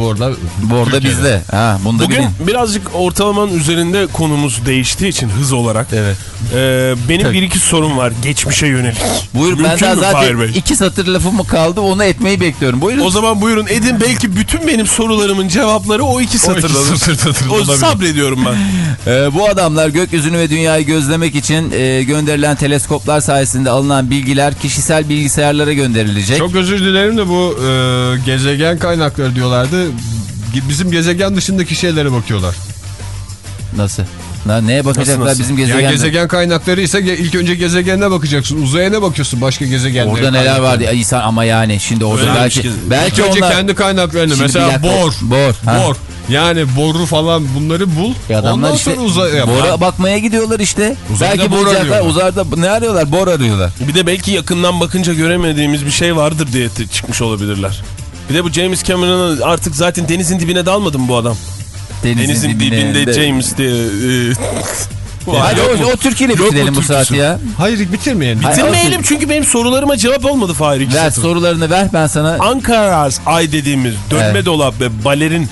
orada Türkiye'de. bizde. Ha, bunu da Bugün bilin. birazcık ortalamanın üzerinde konumuz değiştiği için hız olarak. Evet. e, benim Tabii. bir iki sorum var geçmişe yönelik. Buyur benden mü zaten Bey? iki satır lafım mı kaldı onu etmeyi bekliyorum. Buyurun. O zaman buyurun edin belki bütün benim sorularımın cevapları o iki satırdadır O olabilir. sabrediyorum ben. Ee, bu adamlar gökyüzünü ve dünyayı gözlemek için e, gönderilen teleskoplar sayesinde alınan bilgiler kişisel bilgisayarlara gönderilecek. Çok özür dilerim de bu e, gezegen kaynakları diyorlardı. Bizim gezegen dışındaki şeylere bakıyorlar. Nasıl? Na, neye bakacaklar Nasıl, nasıl? bizim Yani gezegende? gezegen kaynakları ise ilk önce gezegenine bakacaksın. Uzaya ne bakıyorsun başka gezegenlere? Orada neler vardı? Ay, insan ama yani şimdi orada Öyleymiş belki ki- belki İlk önce onlar kendi kaynaklarını Şimdi mesela bor. Bor. ha. Bor. Yani boru falan bunları bul. E adamlar Ondan işte sonra uzaya bora bakmaya gidiyorlar işte. Uzayda belki bor bulacaklar. arıyorlar. Uzayda ne arıyorlar? Bor arıyorlar. Bir de belki yakından bakınca göremediğimiz bir şey vardır diye çıkmış olabilirler. Bir de bu James Cameron'ın artık zaten denizin dibine dalmadı mı bu adam? Denizin, Denizin dibinde de- James diye. e. Hadi Yok o, o türküyle bitirelim bu saati ya. Hayır bitirmeyelim. Hayır, olsun. çünkü benim sorularıma cevap olmadı Fahir Ver satır. sorularını ver ben sana. Ankaraz Ay dediğimiz dönme Evet. dolap ve balerin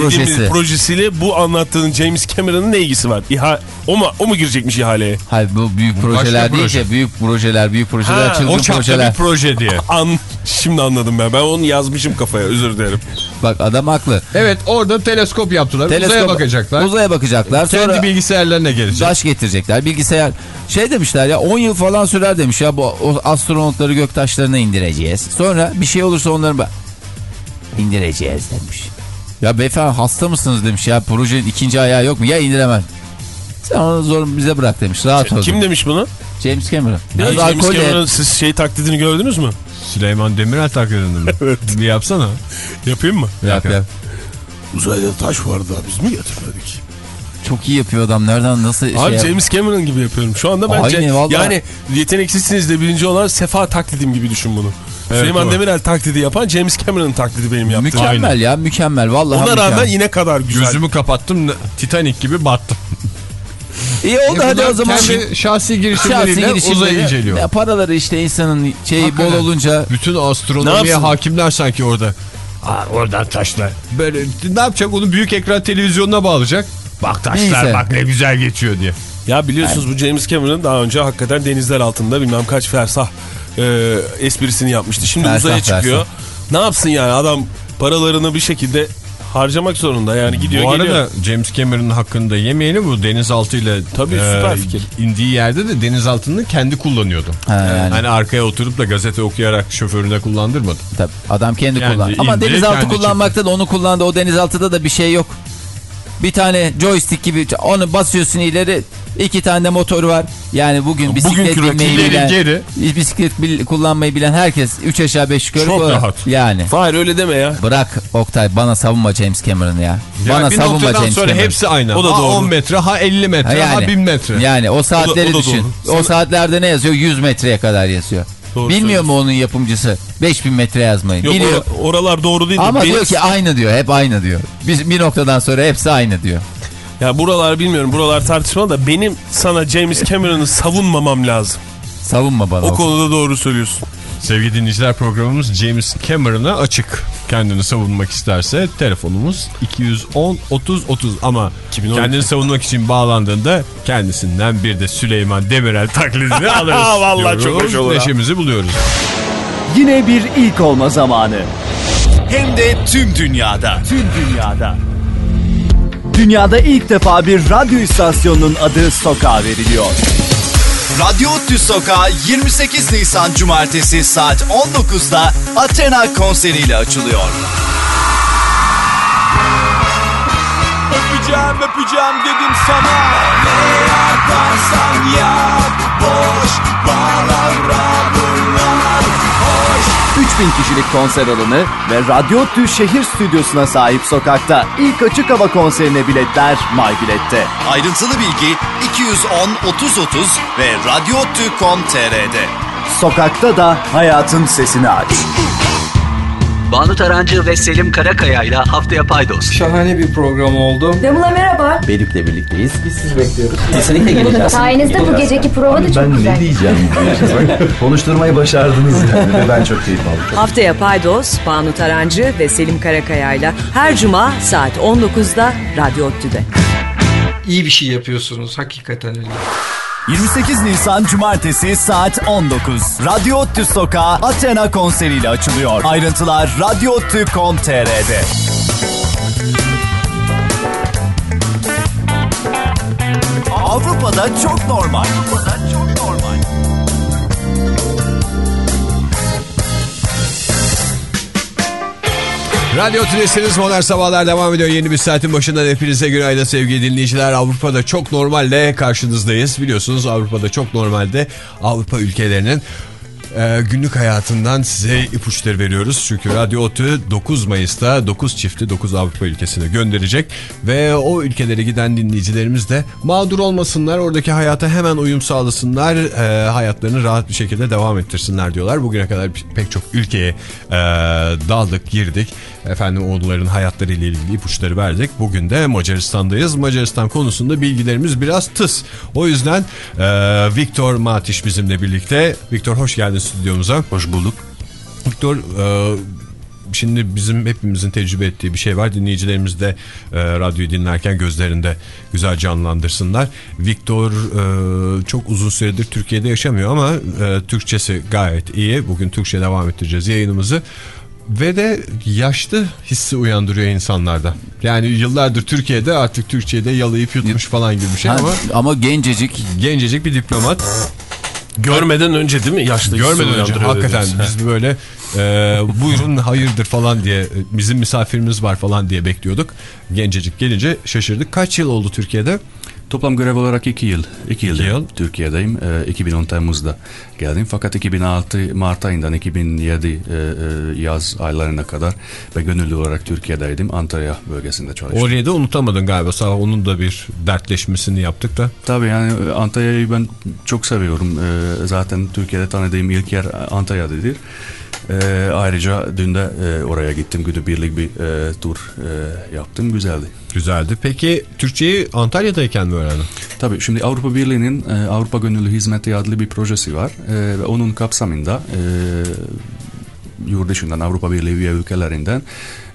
projesi. projesiyle bu anlattığın James Cameron'ın ne ilgisi var? İha o mu o mu girecekmiş ihaleye? Hayır bu büyük başka projeler değil proje. ki. Büyük projeler, büyük projeler, Ha, çılgın O projeler. bir proje diye. An şimdi anladım ben. Ben onu yazmışım kafaya. Özür dilerim. Bak adam haklı. Evet orada teleskop yaptılar. Uzaya Teleskop- bakacaklar. Uzaya bakacaklar. Kendi Sonra bilgisayarlarına gelecek. taş getirecekler. Bilgisayar şey demişler ya 10 yıl falan sürer demiş ya bu astronotları göktaşlarına indireceğiz. Sonra bir şey olursa onları indireceğiz demiş. Ya beyefendi hasta mısınız demiş ya projenin ikinci ayağı yok mu? Ya indiremem. Sen onu zor bize bırak demiş. Rahat ol. Kim demiş bunu? James Cameron. Biraz James Cameron'ın siz şey taklidini gördünüz mü? Süleyman Demirel taklidinde mi? evet. Bir yapsana. Yapayım mı? Yap, yap. Uzayda taş vardı da biz mi getirmedik? Çok iyi yapıyor adam. Nereden nasıl Abi şey James Cameron gibi yapıyorum. Şu anda bence Aynı, vallahi. yani yeteneksizsiniz de birinci olan Sefa taklidim gibi düşün bunu. Süleyman doğru. Demirel taklidi yapan James Cameron taklidi benim yaptığım. Mükemmel ya mükemmel. Vallahi Ona mükemmel. rağmen yine kadar güzel. Gözümü kapattım Titanic gibi battım. İyi oldu hadi Bunlar o zaman. Kendi şahsi girişimleriyle Şahsi uzayı inceliyor. Ya paraları işte insanın şeyi Hakikaten. bol olunca Bütün astronomiye hakimler sanki orada. Aa, oradan taşlar. Böyle ne yapacak? Onu büyük ekran televizyonuna bağlayacak. Bak taşlar Neyse. bak ne güzel geçiyor diye. Ya biliyorsunuz bu James Cameron daha önce hakikaten denizler altında bilmem kaç fersah e, esprisini yapmıştı. Şimdi Fersah, uzaya çıkıyor. fersah. Ne yapsın yani adam paralarını bir şekilde harcamak zorunda yani gidiyor Bu arada geliyor. James Cameron'ın hakkında yemeğini bu denizaltıyla Tabii, süper fikir. indiği yerde de denizaltını kendi kullanıyordu. Ha, yani. Hani arkaya oturup da gazete okuyarak şoförüne kullandırmadı. tabii adam kendi Kendi kullan. Ama denizaltı kendi kullanmakta da onu kullandı. O denizaltıda da bir şey yok. Bir tane joystick gibi onu basıyorsun ileri. iki tane de motor var. Yani bugün bisiklet Bugünkü binmeyi rakipleri bilen, geri. bisiklet bil- kullanmayı bilen herkes 3 aşağı 5 yukarı. Çok bu- rahat. Yani. Hayır öyle deme ya. Bırak Oktay bana savunma James Cameron'ı ya. Ya bana bir savunma James sonra Cameron. hepsi aynı. O da ha doğru. 10 metre, ha 50 metre, Ha ha 1000 metre. Yani o saatleri O da- o da düşün. doğru. O saatlerde ne yazıyor? 100 metreye kadar yazıyor. Doğru Bilmiyor mu onun yapımcısı? 5000 metre yazmayı. Yok Biliyor. ora- oralar doğru değil. de Ama deniz- diyor ki aynı diyor. Hep aynı diyor. Biz bir noktadan sonra hepsi aynı diyor. Ya buralar bilmiyorum buralar tartışmalı da benim sana James Cameron'ı savunmamam lazım. Savunma bana. O konuda doğru söylüyorsun. Sevgili dinleyiciler programımız James Cameron'a açık. Kendini savunmak isterse telefonumuz 210 30 30 ama 2012. kendini savunmak için bağlandığında kendisinden bir de Süleyman Demirel taklidini alırız. Vallahi çok diyoruz. hoş olur. Neşemizi buluyoruz. Yine bir ilk olma zamanı. Hem de tüm dünyada. Tüm dünyada. Dünyada ilk defa bir radyo istasyonunun adı sokağa veriliyor. Radyo Tü Sokağı 28 Nisan Cumartesi saat 19'da Athena konseriyle açılıyor. Öpeceğim öpeceğim dedim sana. Ne yaparsan yap boş 3000 kişilik konser alanı ve Radyo Tü şehir stüdyosuna sahip sokakta ilk açık hava konserine biletler MyBilet'te. Ayrıntılı bilgi 210 30 30 ve radyotü.com.tr'de. Sokakta da hayatın sesini aç. Banu Tarancı ve Selim Karakaya ile haftaya paydos. Şahane bir program oldu. Damla merhaba. Belük'le birlikteyiz. Biz sizi bekliyoruz. Kesinlikle geleceğiz. Sayenizde bu geceki prova da çok güzel. diyeceğim? Konuşturmayı başardınız yani. Ben çok keyif aldım. Haftaya Paydos, Banu Tarancı ve Selim Karakaya'yla her cuma saat 19'da Radyo Ottü'de. İyi bir şey yapıyorsunuz hakikaten öyle. 28 Nisan Cumartesi saat 19. Radyo Ottu Sokağı Athena konseriyle açılıyor. Ayrıntılar radyottu.com.tr'de. Avrupa'da çok normal. Avrupa'da Radyo Tülesi'niz Modern Sabahlar devam ediyor. Yeni bir saatin başından hepinize günaydın sevgili dinleyiciler. Avrupa'da çok normalde karşınızdayız. Biliyorsunuz Avrupa'da çok normalde Avrupa ülkelerinin e, günlük hayatından size ipuçları veriyoruz. Çünkü Radyo Otü 9 Mayıs'ta 9 çifti 9 Avrupa ülkesine gönderecek. Ve o ülkelere giden dinleyicilerimiz de mağdur olmasınlar. Oradaki hayata hemen uyum sağlasınlar. e, hayatlarını rahat bir şekilde devam ettirsinler diyorlar. Bugüne kadar pek çok ülkeye e, daldık, girdik. Efendim onların hayatlarıyla ilgili ipuçları verdik. Bugün de Macaristan'dayız. Macaristan konusunda bilgilerimiz biraz tıs. O yüzden e, Viktor Matiş bizimle birlikte. Viktor hoş geldin stüdyomuza. Hoş bulduk. Viktor e, şimdi bizim hepimizin tecrübe ettiği bir şey var. Dinleyicilerimiz de e, radyoyu dinlerken gözlerinde güzel canlandırsınlar. Viktor e, çok uzun süredir Türkiye'de yaşamıyor ama e, Türkçesi gayet iyi. Bugün Türkçe devam ettireceğiz yayınımızı. Ve de yaşlı hissi uyandırıyor insanlarda. Yani yıllardır Türkiye'de artık Türkiye'de yalayıp yutmuş falan gibi bir şey Ha, ama ama gencecik. gencecik bir diplomat. Görmeden önce değil mi? Yaşlı Görmeden önce uyandırıyor hakikaten dediniz. biz böyle e, buyurun hayırdır falan diye bizim misafirimiz var falan diye bekliyorduk. Gencecik gelince şaşırdık. Kaç yıl oldu Türkiye'de? Toplam görev olarak 2 yıl. 2 yıl, yıl. Türkiye'deyim. Ee, 2010 Temmuz'da geldim. Fakat 2006 Mart ayından 2007 e, e, yaz aylarına kadar ben gönüllü olarak Türkiye'deydim. Antalya bölgesinde çalıştım. Orayı da unutamadın galiba. Sağ ol, onun da bir dertleşmesini yaptık da. Tabii yani e, Antalya'yı ben çok seviyorum. Ee, zaten Türkiye'de tanıdığım ilk yer Antalya'dadır. Ee, ayrıca dün de e, oraya gittim. Günübirlik bir e, tur e, yaptım. Güzeldi. Güzeldi. Peki Türkçeyi Antalya'dayken mi öğrendin? Tabii şimdi Avrupa Birliği'nin e, Avrupa Gönüllü Hizmeti adlı bir projesi var. E, ve onun kapsamında e, yurt dışından Avrupa Birliği üye ülkelerinden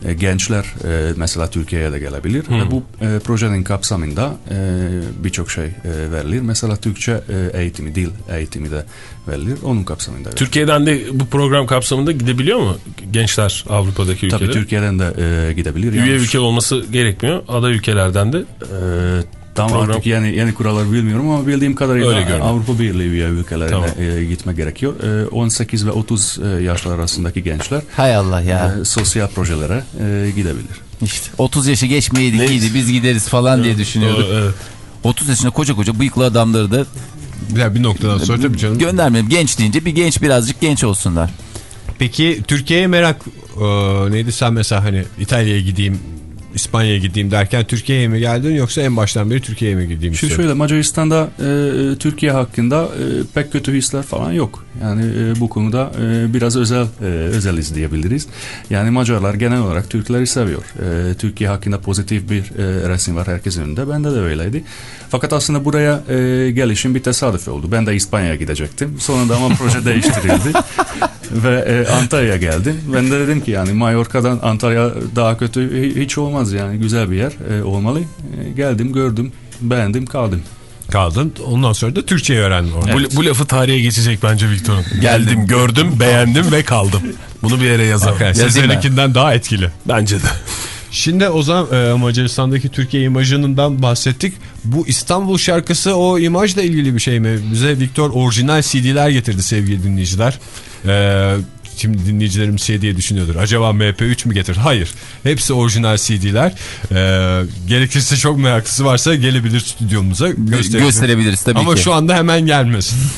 e, gençler e, mesela Türkiye'ye de gelebilir. Hmm. Ve bu e, projenin kapsamında e, birçok şey e, verilir. Mesela Türkçe e, eğitimi, dil eğitimi de verilir. Onun kapsamında. verilir. Türkiye'den de bu program kapsamında gidebiliyor mu gençler Avrupa'daki ülkelere? Tabii Türkiye'den de e, gidebilir. Üye Yalnız- ülke olması gerekmiyor. Aday ülkelerden de. Ee, tam Program- artık yeni yeni kuralları bilmiyorum ama bildiğim kadarıyla Öyle görünüyor. Avrupa Birliği üye ülkelerine Tamam. e, gitme gerekiyor. E, 18 ve 30 e, yaşlar arasındaki gençler Hay Allah ya. e, sosyal projelere e, gidebilir. İşte 30 yaşı geçmeyeydik iyiydi biz gideriz falan diye düşünüyorduk. Evet. 30 yaşında koca koca bıyıklı adamları da Ya bir noktadan sonra tabii canım. göndermeyelim. Genç deyince bir genç birazcık genç olsunlar. Peki Türkiye'ye merak e, neydi sen mesela hani İtalya'ya gideyim İspanya'ya gideyim derken Türkiye'ye mi geldin yoksa en baştan beri Türkiye'ye mi gideyim istiyorum? şöyle Macaristan'da e, Türkiye hakkında e, pek kötü hisler falan yok. Yani e, bu konuda e, biraz özel e, özeliz diyebiliriz. Yani Macarlar genel olarak Türkleri seviyor. E, Türkiye hakkında pozitif bir e, resim var herkesin önünde. Bende de öyleydi. Fakat aslında buraya e, gelişim bir tesadüf oldu. Ben de İspanya'ya gidecektim. Sonunda ama proje değiştirildi. Ve e, Antalya'ya geldim. Ben de dedim ki yani Mallorca'dan Antalya daha kötü hi- hiç olmaz yani güzel bir yer e, olmalı. E, geldim gördüm beğendim kaldım. Kaldın ondan sonra da Türkçeyi öğrendin orada. Bu, bu lafı tarihe geçecek bence Victor'un. Geldim, gördüm, beğendim ve kaldım. Bunu bir yere yazalım. Hakikaten Seninkinden daha etkili. Bence de. Şimdi o zaman e, Macaristan'daki Türkiye imajından bahsettik. Bu İstanbul şarkısı o imajla ilgili bir şey mi? Bize Viktor orijinal CD'ler getirdi sevgili dinleyiciler. E, şimdi dinleyicilerimiz şey diye düşünüyordur. Acaba MP3 mü getir? Hayır. Hepsi orijinal CD'ler. E, gerekirse çok meraklısı varsa gelebilir stüdyomuza gösterebiliriz. gösterebiliriz tabii Ama ki. şu anda hemen gelmesin.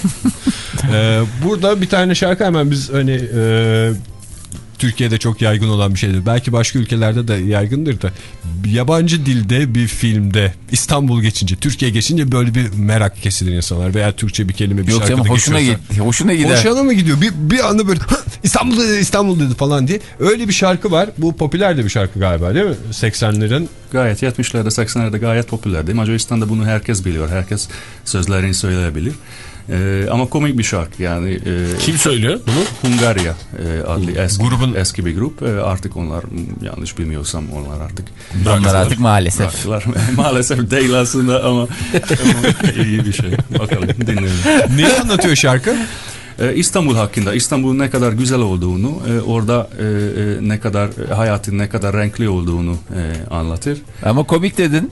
E, burada bir tane şarkı hemen biz hani... E, Türkiye'de çok yaygın olan bir şeydir. Belki başka ülkelerde de yaygındır da yabancı dilde bir filmde İstanbul geçince, Türkiye geçince böyle bir merak kesilir insanlar veya Türkçe bir kelime bir Yok şarkıda hoşuna, geçiyorsa. git, hoşuna gider. Hoşuna mı gidiyor? Bir, bir anda böyle "Hı, İstanbul dedi, İstanbul dedi falan diye. Öyle bir şarkı var. Bu popüler de bir şarkı galiba değil mi? 80'lerin. Gayet 70'lerde 80'lerde gayet popülerdi. Macaristan'da bunu herkes biliyor. Herkes sözlerini söyleyebilir. Ee, ama komik bir şarkı yani. e, Kim söylüyor bunu? Hungarya e, adlı eski, Grubun- eski bir grup. E, artık onlar yanlış bilmiyorsam onlar artık. Onlar artık maalesef. Bıraktılar. maalesef değil aslında ama, ama iyi bir şey. Bakalım dinleyelim. Neyi anlatıyor şarkı? Ee, İstanbul hakkında, İstanbul'un ne kadar güzel olduğunu, e, orada e, e, ne kadar e, hayatın ne kadar renkli olduğunu e, anlatır. Ama komik dedin.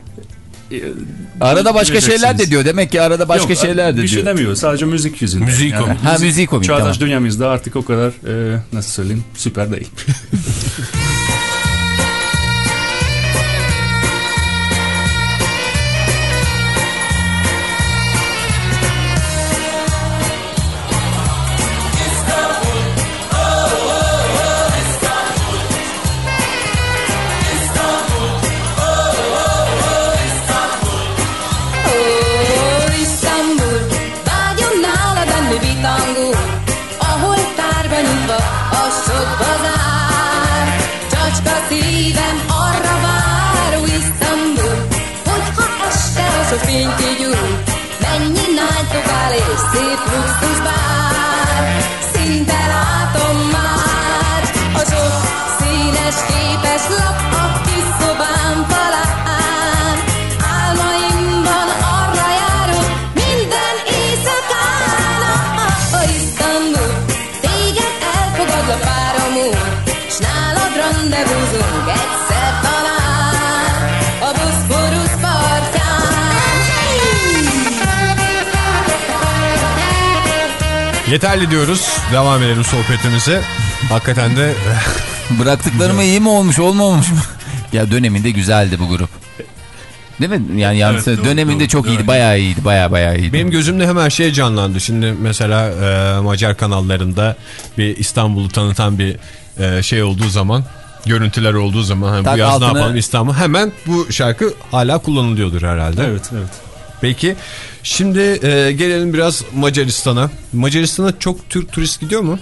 Arada başka şeyler de diyor. Demek ki arada başka Yok, şeyler de bir şey diyor. demiyor. Sadece müzik yüzünden. Müziği komik. Ha, müziği komik, Çağdaş tamam. dünyamızda artık o kadar e, nasıl söyleyeyim süper değil. Yeterli diyoruz. Devam edelim sohbetimize. Hakikaten de Bıraktıklarıma iyi mi olmuş olmamış mı? ya döneminde güzeldi bu grup. Değil mi? Yani Evet, doğru, döneminde doğru, çok doğru. iyiydi. Bayağı iyiydi. Bayağı bayağı iyiydi. benim gözümde hemen şey canlandı. Şimdi mesela e, Macar kanallarında bir İstanbul'u tanıtan bir e, şey olduğu zaman görüntüler olduğu zaman hani bu yaz altına- ne yapalım İstanbul hemen bu şarkı hala kullanılıyordur herhalde. Evet evet. Peki şimdi e, gelelim biraz Macaristan'a. Macaristan'a çok Türk turist gidiyor mu?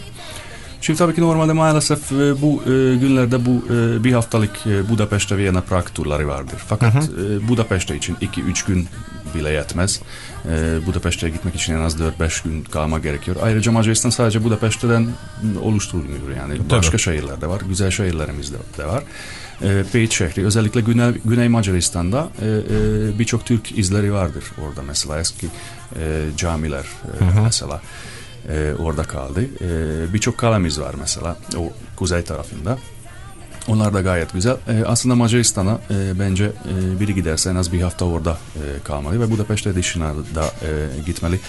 Şimdi tabii ki normalde maalesef e, bu e, günlerde bu e, bir haftalık Budapeşte Viyana Prag turları vardır. Fakat Hı e, Budapeşte için 2-3 gün bile yetmez. Budapeşte'ye gitmek için en az 4-5 gün kalma gerekiyor. Ayrıca Macaristan sadece Budapeşte'den oluşturulmuyor. Yani başka şehirlerde var. Güzel şehirlerimiz de, de var. E, Peyit şehri özellikle Güney, Güney Macaristan'da e, e, birçok Türk izleri vardır orada mesela eski e, camiler e, Hı hı. mesela e, orada kaldı. E, Birçok kalemiz var mesela o kuzey tarafında. Onlar da gayet güzel. E, aslında Macaristan'a e, bence e, biri giderse en az bir hafta orada e, kalmalı ve Budapeşte dışına da e, gitmeli.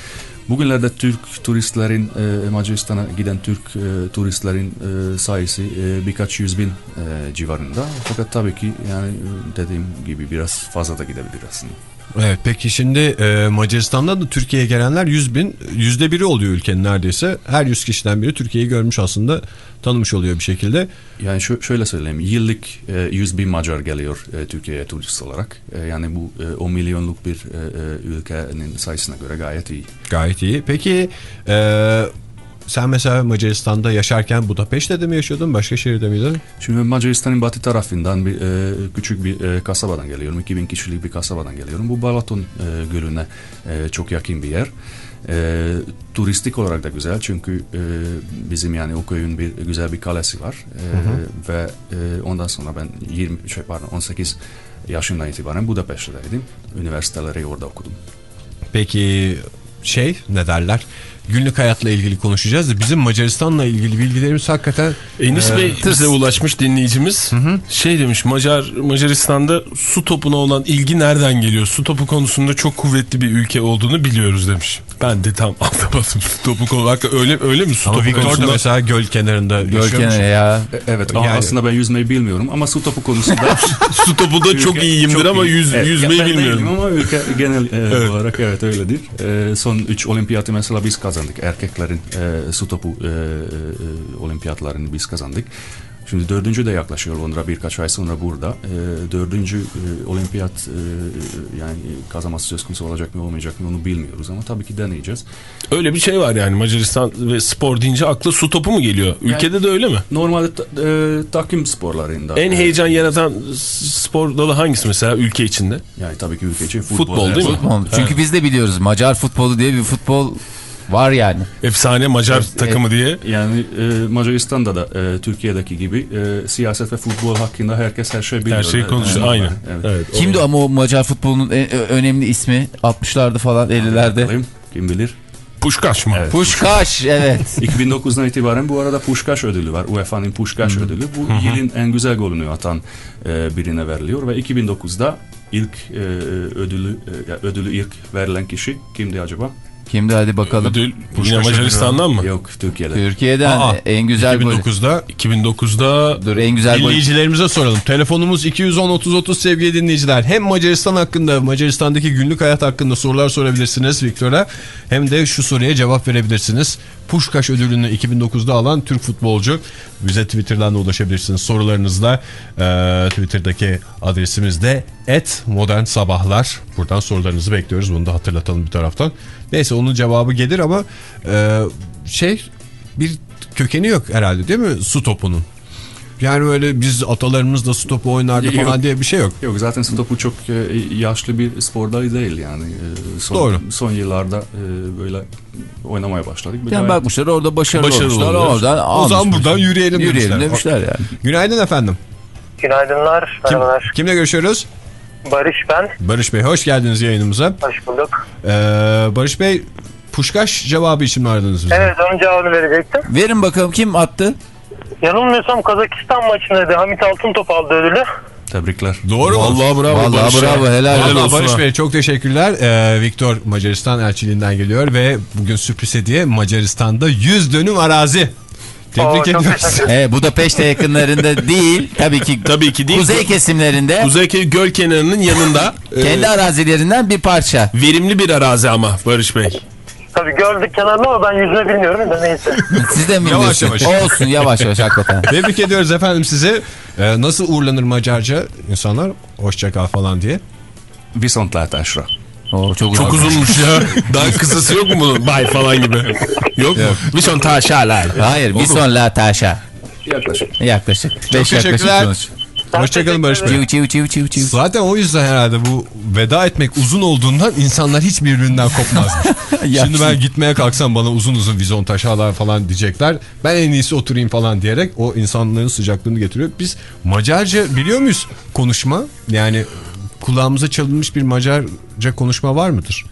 Bugünlerde Türk turistlerin e, Macaristan'a giden Türk e, turistlerin e, sayısı e, birkaç yüz bin e, civarında. Fakat tabii ki yani e, dediğim gibi biraz fazla da gidebilir aslında. Evet peki şimdi e, Macaristan'da da Türkiye'ye gelenler 100 bin yüzde biri oluyor ülkenin neredeyse. Her 100 kişiden biri Türkiye'yi görmüş aslında tanımış oluyor bir şekilde. Yani şu, şöyle söyleyeyim, yıllık e, 100 bin Macar geliyor e, Türkiye'ye turist olarak. E, yani bu e, 10 milyonluk bir e, e, ülkenin sayısına göre gayet iyi. Gayet iyi. Peki e, sen mesela Macaristan'da yaşarken Budapeşte'de mi yaşıyordun başka şehirde miydin? Şimdi Macaristan'ın batı tarafından bir e, küçük bir e, kasabadan geliyorum. 2000 kişilik bir kasabadan geliyorum. Bu Balaton e, Gölü'ne e, çok yakın bir yer. E, turistik olarak da güzel çünkü e, bizim yani o köyün bir güzel bir kalesi var. E, Hı hı. Ve e, ondan sonra ben 20 şey pardon 18 yaşından itibaren Budapeşte'deydim. Üniversiteleri orada okudum. Peki şey ne derler? Günlük hayatla ilgili konuşacağız da bizim Macaristan'la ilgili bilgilerimiz hakikaten... Enis e, Bey bize ulaşmış dinleyicimiz. Şey demiş Macar Macaristan'da su topuna olan ilgi nereden geliyor? Su topu konusunda çok kuvvetli bir ülke olduğunu biliyoruz demiş. Ben de tam anlamadım su topu konu. Hakikaten Öyle, öyle mi su Ama topu Victor da konusunda? mesela göl kenarında yaşıyormuş. E, Evet Yani- aslında ben yüzmeyi bilmiyorum ama su topu konusunda su topu da çok iyiyimdir ama yüz- yüzmeyi ben de bilmiyorum. ama ülke genel e, Evet. olarak evet öyledir. E, son 3 olimpiyatı mesela biz kazandık. Erkeklerin e, su topu e, e, olimpiyatlarını biz kazandık. Şimdi dördüncü de yaklaşıyor Londra birkaç ay sonra burada. E, dördüncü e, olimpiyat e, yani kazanması söz konusu olacak mı olmayacak mı onu bilmiyoruz ama tabii ki deneyeceğiz. Öyle bir şey var yani Macaristan ve spor deyince akla su topu mu geliyor? Ülkede de öyle mi? Normalde e, takım sporlarında. En heyecan yaratan spor dalı hangisi mesela ülke içinde? Yani tabii ki ülke için futbol. Futbol değil mi? Futbol. Çünkü biz de biliyoruz Macar futbolu diye bir futbol var yani. Efsane Macar takımı diye. Yani e, Macaristan'da da e, Türkiye'deki gibi e, siyaset ve futbol hakkında herkes her şey biliyor. Her şeyi konuşuyor, E, aynen. Evet. Kimdi ama o Macar futbolunun en önemli ismi 60'larda falan 50'lerde? Kim bilir? Puşkaş mı? Puşkaş evet. 2009'dan itibaren bu arada Puşkaş ödülü var. UEFA'nın Puşkaş ödülü. Bu hı. yılın en güzel golünü atan e, birine veriliyor ve 2009'da ilk e, ödülü e, ödülü ilk verilen kişi kimdi acaba? Kimdi hadi bakalım. Ödül yine Macaristan'dan mı? Yok Türkiye'de. Türkiye'den Aa, en güzel gol. 2009'da 2009'da Dur en güzel gol. dinleyicilerimize soralım. Telefonumuz 210 30 30 sevgili dinleyiciler. Hem Macaristan hakkında, Macaristan'daki günlük hayat hakkında sorular sorabilirsiniz Viktor'a. Hem de şu soruya cevap verebilirsiniz. Puşkaş ödülünü 2009'da alan Türk futbolcu. Bize Twitter'dan da ulaşabilirsiniz sorularınızla. Ee, Twitter'daki adresimiz de modern sabahlar. Buradan sorularınızı bekliyoruz. Bunu da hatırlatalım bir taraftan. Neyse onun cevabı gelir ama e, şey bir kökeni yok herhalde değil mi su topunun? Yani öyle biz atalarımız da su topu oynardı Yok. falan diye bir şey yok. Yok zaten su topu çok e, yaşlı bir spor dalı değil yani. E, son, Doğru. Son yıllarda e, böyle oynamaya başladık. Bir Yani gayet- bakmışlar orada başarılı, Başarılı olmuşlar. oluyorlar. Oradan O zaman buradan yürüyelim, Yürüyelim demişler. demişler yani. Günaydın efendim. Günaydınlar. Kim, Merhabalar. kimle görüşüyoruz? Barış ben. Barış Bey hoş geldiniz yayınımıza. Hoş bulduk. Ee, Barış Bey Puşkaş cevabı için mi aradınız bizi? Evet onun cevabını verecektim. Verin bakalım kim attı? yanılmıyorsam Kazakistan maçındaydı. Hamit Altıntop aldı ödülü. Tebrikler. Doğru mu? Vallahi bravo. Vallahi Barış ya. bravo, helal Helal Vallahi olsun Barış. Bey çok teşekkürler. Ee, Viktor Macaristan elçiliğinden geliyor ve bugün sürpriz hediye Macaristan'da 100 dönüm arazi. Tebrik Oo, ediyoruz. teşekkür He, bu da Peşte yakınlarında değil. Tabii ki Tabii ki değil. kuzey kesimlerinde Kuzey göl kenarının yanında e, kendi arazilerinden bir parça. verimli bir arazi ama Barış Bey. Tabii gördük kenarında ama ben yüzme bilmiyorum da neyse. Siz de mi Yavaş biliyorsunuz? yavaş. Olsun yavaş yavaş hakikaten. Tebrik ediyoruz efendim sizi. Ee, nasıl uğurlanır Macarca insanlar? Hoşça kal falan diye. Viszontlátásra. Oo, çok Çok uzunmuş ya. Daha kısası yok mu bunun? Bay falan gibi. Yok mu? Vişon taşalar. Hayır bir son la taşa. Yaklaşık. Yaklaşık. Beş yaklaşık teşekkürler. sonuç. Hoşçakalın Barış Bey. Çiv çiv çiv çiv çiv. Zaten o yüzden herhalde bu veda etmek uzun olduğundan insanlar hiç birbirinden kopmazmış. Şimdi ben gitmeye kalksam bana uzun uzun vizon taşalar falan diyecekler. Ben en iyisi oturayım falan diyerek o insanların sıcaklığını getiriyor. Biz Macarca biliyor muyuz konuşma? Yani kulağımıza çalınmış bir Macarca konuşma var mıdır?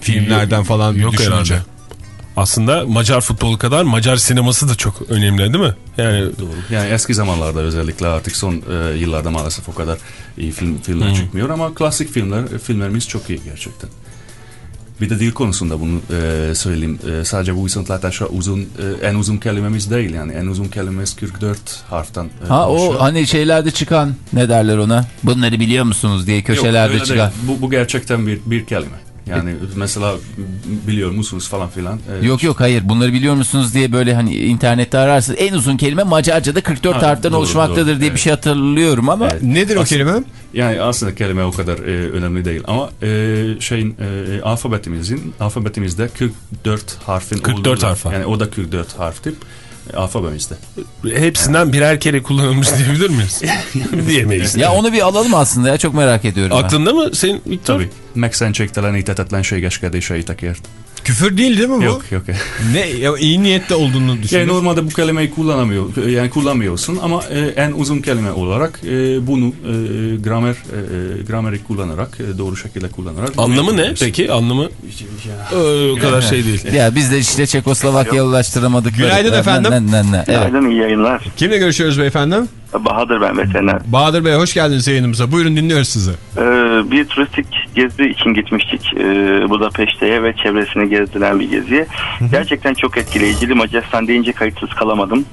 Filmlerden falan Yok düşününce. herhalde. Aslında Macar futbolu kadar Macar sineması da çok önemli değil mi? Yani Doğru. Yani eski zamanlarda özellikle artık son e, yıllarda maalesef o kadar iyi film filmler Hmm. çıkmıyor ama klasik filmler filmlerimiz çok iyi gerçekten. Bir de dil konusunda bunu e, söyleyeyim. E, sadece bu Viszontlátásra uzun e, en uzun kelimemiz değil yani en uzun kelimemiz 44 harften. e, Ha oluşuyor. o hani şeylerde çıkan ne derler ona? Bunları biliyor musunuz diye Yok, köşelerde öyle çıkan. değil. Bu, bu gerçekten bir, bir kelime. Yani mesela biliyor musunuz falan filan. E, Yok yok hayır bunları biliyor musunuz diye böyle hani internette ararsınız. En uzun kelime Macarca'da 44 Ha, harften doğru, oluşmaktadır doğru, diye evet. bir şey hatırlıyorum ama. Nedir o kelime? Yani aslında kelime o kadar e, önemli değil ama e, şeyin e, alfabetimizin alfabetimizde 44 harfin 44 olduğu- harf var. Yani o da 44 harftir e, alfabemizde. hepsinden birer kere kullanılmış diyebilir miyiz? Diyemeyiz. Ya onu bir alalım aslında ya çok merak ediyorum. ben. Aklında mı senin Viktor? Tabii. Megszentségteleníthetetlen ségeskedéseiteket. Küfür değil değil mi bu? Yok yok. Ne ya, iyi niyette olduğunu Yani düşünüyorum. normalde bu kelimeyi kullanamıyor, yani kullanmıyorsun ama e, en uzun kelime olarak e, bunu e, gramer e, grameri kullanarak e, doğru şekilde kullanarak Anlamı ne peki? Anlamı Ee, o kadar şey değil. Ya biz de işte Çekoslovakya'ya ulaştıramadık. Günaydın efendim. Ne, ne, ne. Evet. Günaydın, iyi yayınlar. Kimle görüşüyoruz beyefendi? Bahadır ben veteriner. Bahadır Bey hoş geldiniz yayınımıza. Buyurun dinliyoruz sizi. Ee, bir turistik gezi için gitmiştik ee, Budapeşte'ye ve çevresini gezdiren bir geziye. Gerçekten çok etkileyiciydi. Macaristan deyince kayıtsız kalamadım.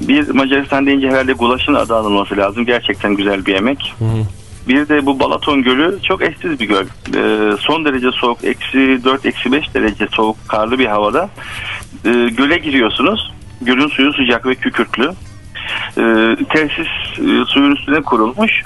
Bir Macaristan deyince herhalde gulaşın adı alınması lazım. Gerçekten güzel bir yemek. Bir de bu Balaton Gölü çok eşsiz bir göl. Ee, son derece soğuk, eksi 4, eksi 5 derece soğuk, karlı bir havada. Ee, göle giriyorsunuz. Gölün suyu sıcak ve kükürtlü. Ee, tesis e, suyun üstüne kurulmuş.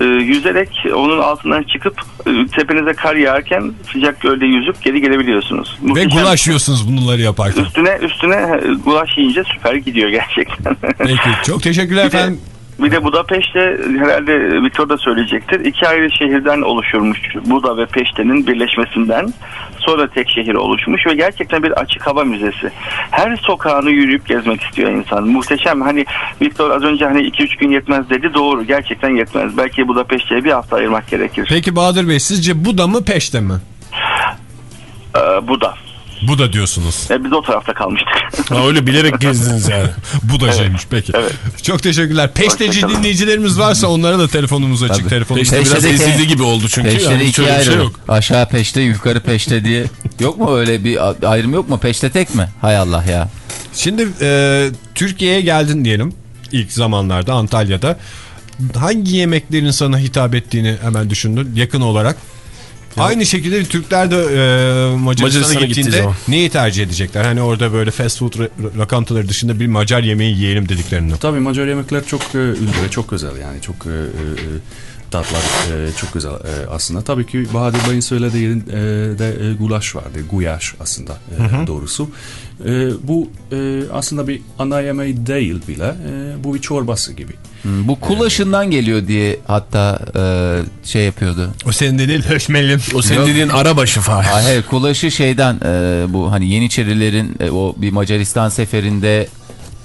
Ee, yüzerek onun altından çıkıp e, tepenize kar yağarken sıcak gölde yüzüp geri gelebiliyorsunuz. Ve Muhteşem. gulaş yiyorsunuz bunları yaparken. Üstüne üstüne e, gulaş yiyince süper gidiyor gerçekten. Peki çok teşekkürler efendim. Bir de Budapeşte herhalde Viktor da söyleyecektir. İki ayrı şehirden oluşurmuş Buda ve Peşte'nin birleşmesinden sonra tek şehir oluşmuş ve gerçekten bir açık hava müzesi. Her sokağını yürüyüp gezmek istiyor insan. Muhteşem. Hani Viktor az önce hani 2-3 gün yetmez dedi. Doğru. Gerçekten yetmez. Belki Budapeşte'ye bir hafta ayırmak gerekir. Peki Bahadır Bey sizce bu da mı peşte mi? Ee, Buda. Bu da diyorsunuz. E, biz o tarafta kalmıştık. Ha, öyle bilerek gezdiniz yani. Bu da şeymiş peki. Çok teşekkürler. Peşteci dinleyicilerimiz varsa onlara da telefonumuz açık. Tabii. Telefonumuz Peşte biraz ezildi gibi oldu çünkü. Peşte Yani ikiye şey yok. Aşağı peşte yukarı peşte diye. Yok mu öyle bir ayrım yok mu? Peşte tek mi? Hay Allah ya. Şimdi e, Türkiye'ye geldin diyelim ilk zamanlarda Antalya'da. Hangi yemeklerin sana hitap ettiğini hemen düşündün yakın olarak. Aynı şekilde Türkler de e, Macaristan'a Macaristan'a gittiği gittiğinde neyi tercih edecekler? Hani orada böyle fast food lokantaları dışında bir Macar yemeği yiyelim dediklerini. Tabii Macar yemekler çok e, ünlü ve çok özel yani çok e, e, tatlar e, çok güzel e, aslında. Tabii ki Bahadır Bey'in söylediği e, de e, gulaş vardı. Guyaş aslında e, Hı hı. doğrusu. E, bu e, aslında bir ana yemeği değil bile. E, bu bir çorbası gibi. Hmm, Bu kulaşından geliyor diye hatta e, şey yapıyordu. O senin dediğin höşmelim. O senin Yok. dediğin arabaşı Fahir. Hayır kulaşı şeyden e, bu hani Yeniçerilerin e, o bir Macaristan seferinde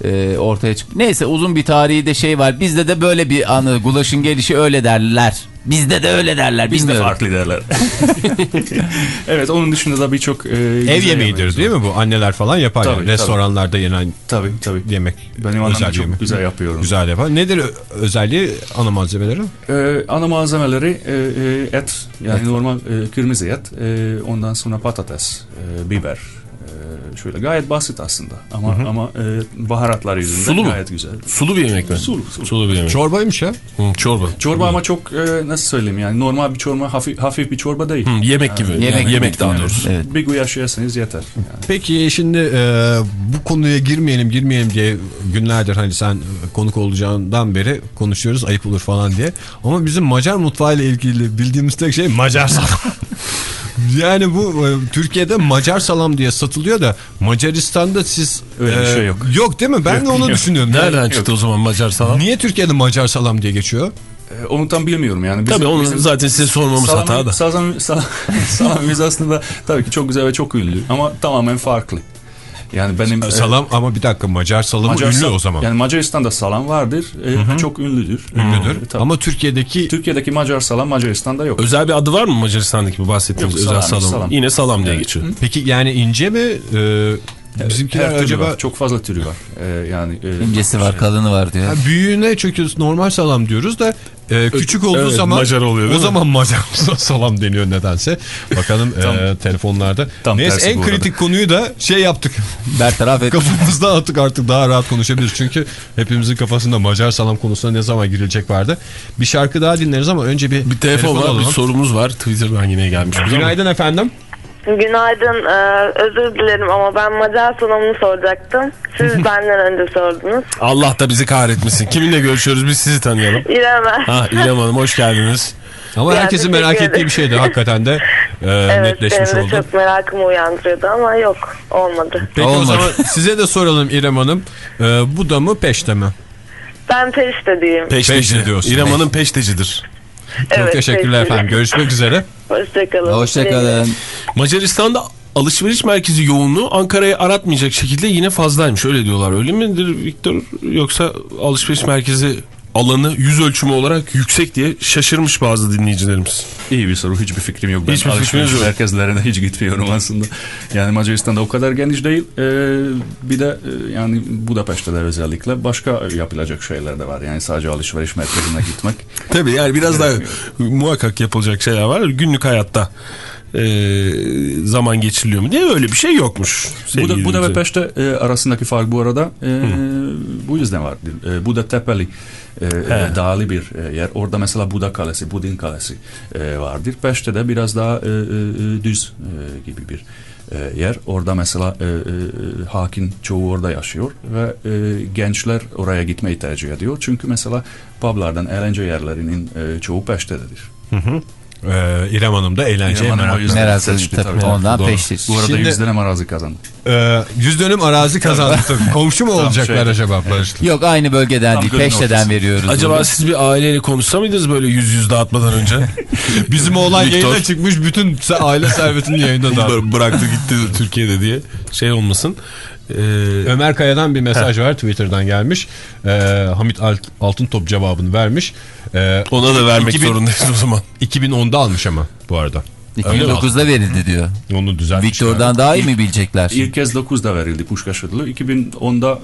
e, ortaya çıktı. Neyse uzun bir tarihi de şey var. Bizde de böyle bir anı gulaşın gelişi öyle derler Bizde de öyle derler. Bizde farklı derler. evet onun dışında da birçok e, Ev yemeğidir değil mi bu? Anneler falan yapar Tabii, yani. tabii. Restoranlarda yenen Tabii tabii. yemek. Benim annem çok yemek. güzel yapıyorum. Güzel yapar. Nedir özelliği ana malzemeleri? Ee, ana malzemeleri e, e, et yani normal e, kırmızı et e, ondan sonra patates, e, biber şöyle gayet basit aslında ama Hı hı. ama e, baharatlar yüzünden Sulu mu? gayet güzel. Sulu bir yemek mi? Sulu. sulu. Sulu bir yemek. Çorbaymış ya. Hı, çorba. Çorba ama çok e, nasıl söyleyeyim yani normal bir çorba hafif, hafif bir çorba değil. Hı, yemek gibi. Yani Yemek- yemek daha yani. doğrusu. Evet. Bir güyaş yerseniz yeter. Yani. Peki şimdi e, bu konuya girmeyelim girmeyelim diye günlerdir hani sen konuk olacağından beri konuşuyoruz ayıp olur falan diye. Ama bizim Macar mutfağıyla ilgili bildiğimiz tek şey Macar salam. yani bu e, Türkiye'de Macar salam diye satılıyor da Macaristan'da siz Öyle bir şey yok. Yok değil mi? Ben de onu Yok. düşünüyorum. Nereden Yani- çıktı o zaman Macar salam? Niye Türkiye'de Macar salam diye geçiyor? E, onu tam bilmiyorum yani. Tabii onu zaten size sormamız salam- hata da. Salam, salam, salamımız aslında tabii ki çok güzel ve çok ünlü ama tamamen farklı. Yani benim e, Salam ama bir dakika Macar salamı Macar ünlü sal- o zaman. Yani Macaristan'da salam vardır. e, Hı hı. Çok ünlüdür. Ünlüdür. E, tabii. Ama Türkiye'deki Türkiye'deki Macar salam Macaristan'da yok. Özel bir adı var mı Macaristan'daki bu bahsettiğimiz Yok, özel salam. Yine salam diye Evet. geçiyor. Peki yani ince mi? Ee, bizimkiler Her acaba var. Çok fazla türü var. E, yani e, İncesi var, kalını var diyor. Ha, büyüğüne çünkü normal salam diyoruz da e, küçük olduğu Evet, zaman Macar oluyor, o mi? zaman Macar salam deniyor nedense. Bakalım e, Tam- telefonlarda. tam Neyse en kritik konuyu da şey yaptık. Bertaraf et. Kafamızda attık artık daha rahat konuşabiliriz. Çünkü hepimizin kafasında Macar salam konusuna ne zaman girilecek vardı. Bir şarkı daha dinleriz ama önce bir, Bir telefon var, bir alalım. sorumuz var. Twitter'dan yine gelmiş. Günaydın efendim. Günaydın. Ee, özür dilerim ama ben Macar salamını soracaktım. Siz benden önce sordunuz. Allah da bizi kahretmesin. Kiminle görüşüyoruz biz sizi tanıyalım. İrem. Ha İrem Hanım hoş geldiniz. Ama Ya, herkesin merak ettiği bir şeydi. Hakikaten de e, Evet netleşmiş oldu. çok merakımı uyandırıyordu ama yok olmadı. Peki o zaman size de soralım İrem Hanım. E, bu da mı peşte mi? Ben peşte diyeyim. Peşteci. Peşte diyorsun. İrem Hanım peştecidir. Çok Evet, teşekkürler peşteci. efendim. Görüşmek üzere. Hoşçakalın. Hoşçakalın. Macaristan'da alışveriş merkezi yoğunluğu Ankara'yı aratmayacak şekilde yine fazlaymış. Öyle diyorlar. Öyle midir Viktor? Yoksa alışveriş merkezi alanı yüz ölçümü olarak yüksek diye şaşırmış bazı dinleyicilerimiz. İyi bir soru. Hiçbir fikrim yok. Ben Hiçbir alışveriş yok. merkezlerine hiç gitmiyorum aslında. Yani Macaristan'da o kadar geniş değil. Ee, bir de e, yani Budapeşte de özellikle başka yapılacak şeyler de var. Yani sadece alışveriş merkezine gitmek. Tabii yani biraz daha muhakkak yapılacak şeyler var. Günlük hayatta e, zaman geçiriliyor mu diye öyle bir şey yokmuş. Buda, Buda ve dinleyiciler. Peşte e, arasındaki fark bu arada e, bu yüzden var. E, Buda tepeli e, e, dağlı bir e, yer. Orada mesela Buda Kalesi, Budin Kalesi e, vardır. Peşte'de biraz daha e, e, e, düz e, gibi bir e, yer. Orada mesela e, e, hakim çoğu orada yaşıyor ve e, gençler oraya gitmeyi tercih ediyor. Çünkü mesela publardan, eğlence yerlerinin e, çoğu Peşte'dedir. Hı hı. Ee, İrem Hanım da eğlenceye meraklı. Meraklı, tabii. Ondan peştir. Bu arada Şimdi- yüz dönem arazi kazandı. Ee, yüz dönüm arazi kazandı tabii. Komşu mu olacaklar şey. acaba Barış'la? Yok aynı bölgeden Tam değil. Peşteden veriyoruz. Acaba bunu. siz bir aileyle konuşsa mıydınız böyle yüz yüz dağıtmadan önce? Bizim oğlan Viktor. yayına çıkmış bütün aile servetini yayında da. Bı- Bıraktı gitti Türkiye'de diye şey olmasın. Ee, Ömer Kaya'dan bir mesaj var Twitter'dan gelmiş. Ee, Hamit Alt, Altıntop cevabını vermiş. Ee, ona da vermek 2000 zorundayız o zaman. 2010'da almış ama bu arada. 2009'da verildi diyor. Onu düzeltmiş. Victor'dan daha iyi mi bilecekler? İlk kez 9'da verildi Puşkaş ödülü. 2010'da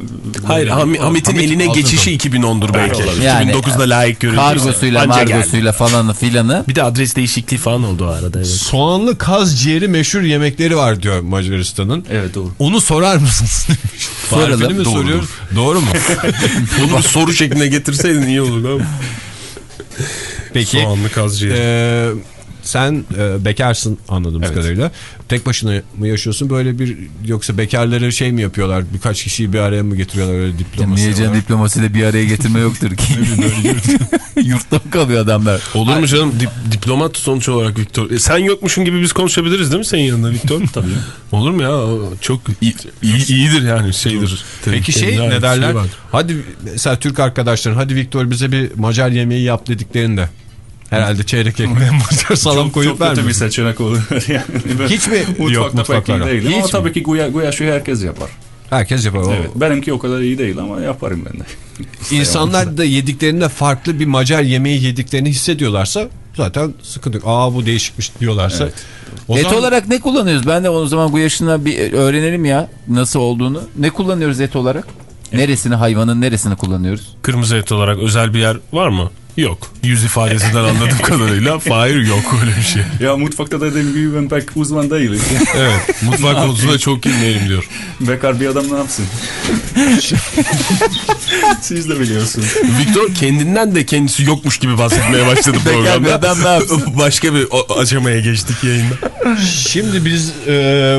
Hayır Ham- Hamit'in Hamit eline geçişi 2010'dur belki. Yani, 2009'da layık görüldü. Kargosuyla margosuyla falanı filanı. Bir de adres değişikliği falan oldu o arada. Evet. Soğanlı kaz ciğeri meşhur yemekleri var diyor Macaristan'ın. Evet doğru. Onu sorar mısınız? Soralım. Mi soruyoruz? Doğru mu? Bunu bir soru şekline getirseydin iyi ama. Peki. Soğanlı kaz ciğeri. Ee, sen e, bekarsın anladığımız Evet. kadarıyla. Tek başına mı yaşıyorsun böyle bir yoksa bekarları şey mi yapıyorlar? Birkaç kişiyi bir araya mı getiriyorlar öyle diploması? Niye canım olarak? diplomasıyla bir araya getirme yoktur ki. Yurtta mı kalıyor adamlar? Olur mu canım Dip- diplomat sonuç olarak Viktor. E, sen yokmuşsun gibi biz konuşabiliriz değil mi senin yanında Viktor? Tabii. Olur mu ya? Çok iyi, iyi- iyidir yani şeydir. Peki şey ne derler? şey var. hadi mesela Türk arkadaşların hadi Viktor bize bir Macar yemeği yap dediklerinde herhalde çeyrek ekmeğe Macar salam çok, koyup çok kötü bir vermiyor. seçenek olur. yani Hiç mi yok mutfakta pek iyi değilim Hiç ama mi? tabii ki guya, guyaşı herkes yapar. Herkes yapar. O- Evet, benimki o kadar iyi değil ama yaparım ben de. İnsanlar da yediklerinde farklı bir Macar yemeği yediklerini hissediyorlarsa zaten sıkıntı. Aa bu değişikmiş diyorlarsa. O Et zaman- olarak ne kullanıyoruz? Ben de o zaman bu yaşına bir öğrenelim ya nasıl olduğunu. Ne kullanıyoruz et olarak? Neresini hayvanın neresini kullanıyoruz? Kırmızı et olarak özel bir yer var mı? Yok. Yüz ifadesinden anladığım kadarıyla Fahir yok öyle bir şey. Ya mutfakta dediğim gibi ben pek uzman değilim. Evet. Mutfak konusunda çok girmeyelim diyor. Bekar bir adam ne yapsın? Siz de biliyorsunuz. Viktor kendinden de kendisi yokmuş gibi bahsetmeye başladı Bekar programda. bir adam ne yapsın? Başka bir aşamaya geçtik yayında. Şimdi biz e,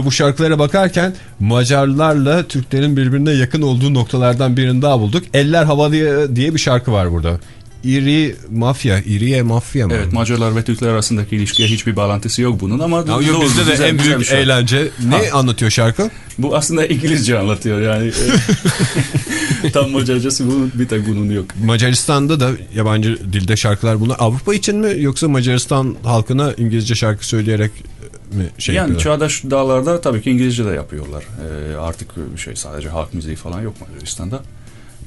bu şarkılara bakarken Macarlarla Türklerin birbirine yakın olduğu noktalardan birini daha bulduk. Eller Havalı diye bir şarkı var burada. İri mafya, iriye mafya mı? Evet Macarlar ve Türkler arasındaki ilişkiye hiçbir bağlantısı yok bunun ama... Ya yok, bizde de güzel- en büyük şarkı. eğlence. Ne anlatıyor şarkı? Bu aslında İngilizce anlatıyor yani. Tam Macarcası bunun, bir tek bunun yok. Macaristan'da da yabancı dilde şarkılar bunlar. Avrupa için mi yoksa Macaristan halkına İngilizce şarkı söyleyerek mi şey yani yapıyorlar? çağdaş dağlarda tabii ki İngilizce de yapıyorlar. Ee, artık şey sadece halk müziği falan yok Macaristan'da.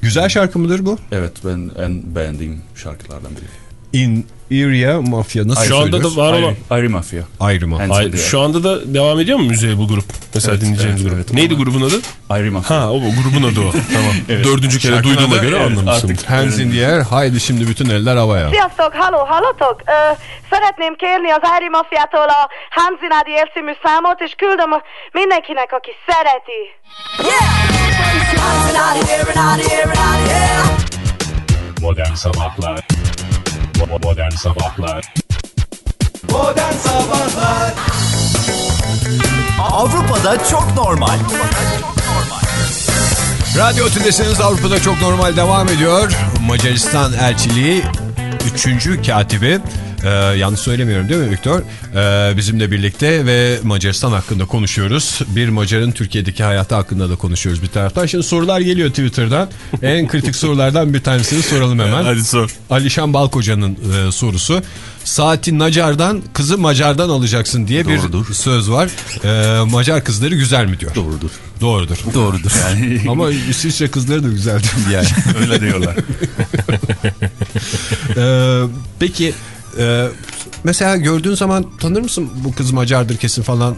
Güzel şarkı mıdır bu? Evet ben en beğendiğim şarkılardan biri. In Iria Mafya nasıl Şu anda da var ama. Ayrı, ayrı mafya. Ayrı mafya. Hands in the air. şu anda da devam ediyor mu müziğe bu grup? Mesela Evet, dinleyeceğimiz evet, grup. evet. Neydi grubun adı? Ayrı mafya. Ha o grubun adı o. Tamam. Evet. Dördüncü kere Şarkının duyduğuma göre evet, anlamışım. artık- Hands in the air, haydi şimdi bütün eller havaya. Sziasztok, halló, hallottok? Ö, szeretném kérni az Ári Mafiától a Hanzinadi évcímű számot, és küldöm mindenkinek, aki szereti. Modern Sabahlar Modern Sabahlar Modern Sabahlar Avrupa'da çok normal. Radyo Tülesi'niz Avrupa'da çok normal devam ediyor. Macaristan elçiliği 3. katibi. Ee, yanlış söylemiyorum değil mi Viktor? Ee, bizimle birlikte ve Macaristan hakkında konuşuyoruz. Bir Macar'ın Türkiye'deki hayatı hakkında da konuşuyoruz bir taraftan. Şimdi sorular geliyor Twitter'dan. En kritik sorulardan bir tanesini soralım hemen. Hadi sor. Alişan Balkoca'nın e, sorusu. Saati Nacar'dan kızı Macar'dan alacaksın diye Doğrudur. bir söz var. Ee, Macar kızları güzel mi diyor. Doğrudur. Doğrudur. Doğrudur. Yani Ama İsviçre kızları da güzeldir yani. öyle diyorlar. Ee, peki e, mesela gördüğün zaman tanır mısın bu kız Macardır kesin falan?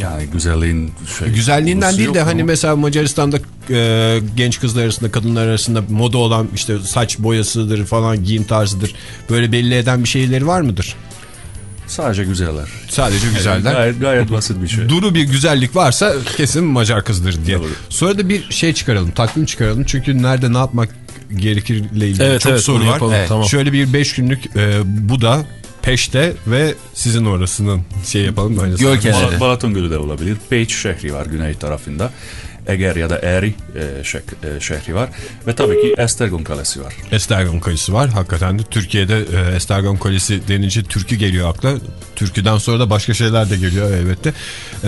Yani güzelliğin şey... Güzelliğinden değil de hani ama mesela Macaristan'da e, genç kızlar arasında kadınlar arasında moda olan işte saç boyasıdır falan giyim tarzıdır. Böyle belli eden bir şeyleri var mıdır? Sadece güzeller. Sadece güzeller. Gayet, gayet basit bir şey. Duru bir güzellik varsa kesin Macar kızdır diye. Doğru. Sonra da bir şey çıkaralım, takvim çıkaralım. Çünkü nerede ne yapmak gerekirle ilgili Evet, çok evet, soru var. yapalım, tamam. Şöyle bir 5 günlük e, bu da Peşte ve sizin orasının şey yapalım. Aynı Göl zamanda. kenarı. Bal- Balaton Gölü de olabilir. Peiç şehri var güney tarafında. Eger ya da Eri e, şek- e, şehri var. Ve tabii ki Estergon Kalesi var. Estergon Kalesi var. Hakikaten de Türkiye'de e, Estergon Kalesi denince türkü geliyor akla. Türküden sonra da başka şeyler de geliyor elbette. E,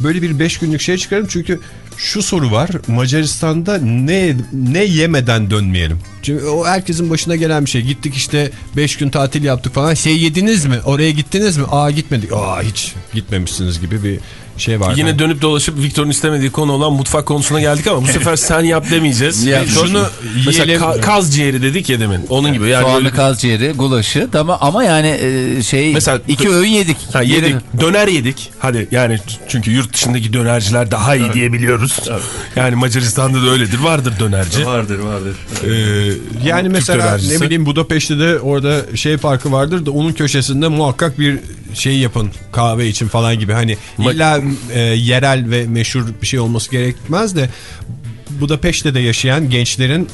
böyle bir 5 günlük şey çıkarım çünkü şu soru var. Macaristan'da ne ne yemeden dönmeyelim? Çünkü o herkesin başına gelen bir şey. Gittik işte 5 gün tatil yaptık falan. Şey yediniz mi? Oraya gittiniz mi? Aa gitmedik. Aa hiç gitmemişsiniz gibi bir şey var. Yine dönüp dolaşıp Viktor'un istemediği konu olan mutfak konusuna geldik ama bu sefer sen yap demeyeceğiz. Ya şunu mesela ka- kaz ciğeri dedik ya demin. Onun gibi yani. Soğanlı öyle- kaz ciğeri, gulaşı tamam ama yani e, şey Mesela- iki öğün yedik. Ha, yedik. Döner yedik. Hadi yani çünkü yurt dışındaki dönerciler daha iyi diyebiliyoruz. Yani Macaristan'da da öyledir. Vardır dönerci. Vardır vardır. Ee, yani mesela dönercisi. ne bileyim Budapeşte de orada şey parkı vardır da onun köşesinde muhakkak bir şey yapın kahve için falan gibi. Hani illa e, yerel ve meşhur bir şey olması gerekmez de Budapeşte'de yaşayan gençlerin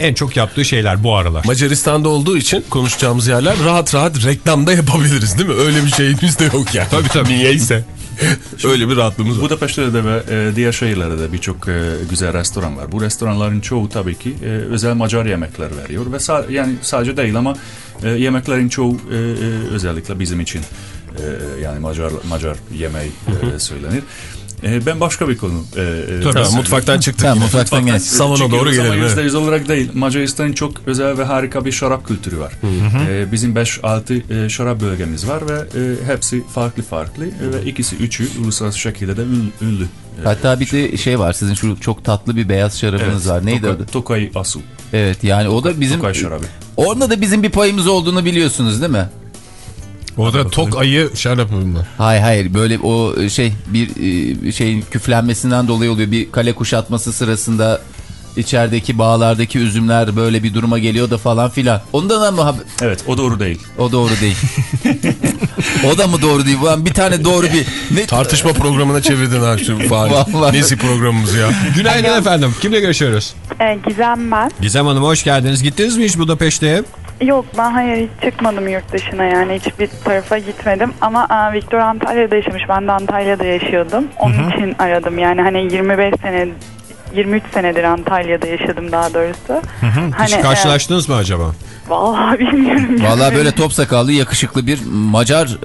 en çok yaptığı şeyler bu aralar. Macaristan'da olduğu için konuşacağımız yerler rahat rahat reklamda yapabiliriz değil mi? Öyle bir şeyimiz de yok yani. Tabii tabii. Niyeyse. Öyle bir rahatlığımız var. Budapeşte'de de ve e, diğer şehirlerde de birçok e, güzel restoran var. Bu restoranların çoğu tabii ki e, özel Macar yemekler veriyor ve sa- yani sadece değil ama e, yemeklerin çoğu e, e, özellikle bizim için e, yani Macar Macar yemeği e, söylenir. E, ben başka bir konu. E, e, Tabii, bahsedeyim. mutfaktan çıktık. Tamam, mutfaktan geç. Salona Çünkü doğru gelelim. evet. %100 olarak değil. Macaristan'ın çok özel ve harika bir şarap kültürü var. Ee, bizim 5-6 e, şarap bölgemiz var ve e, hepsi farklı farklı E, ve ikisi üçü uluslararası şekilde de ün- ünlü. Hatta bir de şey var sizin şu çok tatlı bir beyaz şarabınız var. Neydi Toka- adı? Tokay Asu. Evet yani o da bizim Tokay şarabı. Orada da bizim bir payımız olduğunu biliyorsunuz değil mi? O da tok ayı şarabı mı? Hayır hayır böyle o şey bir e, şeyin küflenmesinden dolayı oluyor. Bir kale kuşatması sırasında içerideki bağlardaki üzümler böyle bir duruma geliyor da falan filan. Ondan haber- Evet o doğru değil. O doğru değil. o da mı doğru değil? Ulan bir tane doğru bir... Ne? Tartışma programına çevirdin ha şu Fahri. Vallahi. Nesi programımız ya? Günaydın efendim. Kimle görüşüyoruz? Ee, Gizem ben. Gizem Hanım hoş geldiniz. Gittiniz mi hiç Budapeşte'ye? Yok ben hayır hiç çıkmadım yurt dışına yani hiçbir tarafa gitmedim ama aa, Viktor Antalya'da yaşamış ben de Antalya'da yaşıyordum onun için aradım yani hani 25 sene 23 senedir Antalya'da yaşadım daha doğrusu. Hani, hiç karşılaştınız mı acaba? e, vallahi bilmiyorum. Vallahi böyle top sakallı yakışıklı bir Macar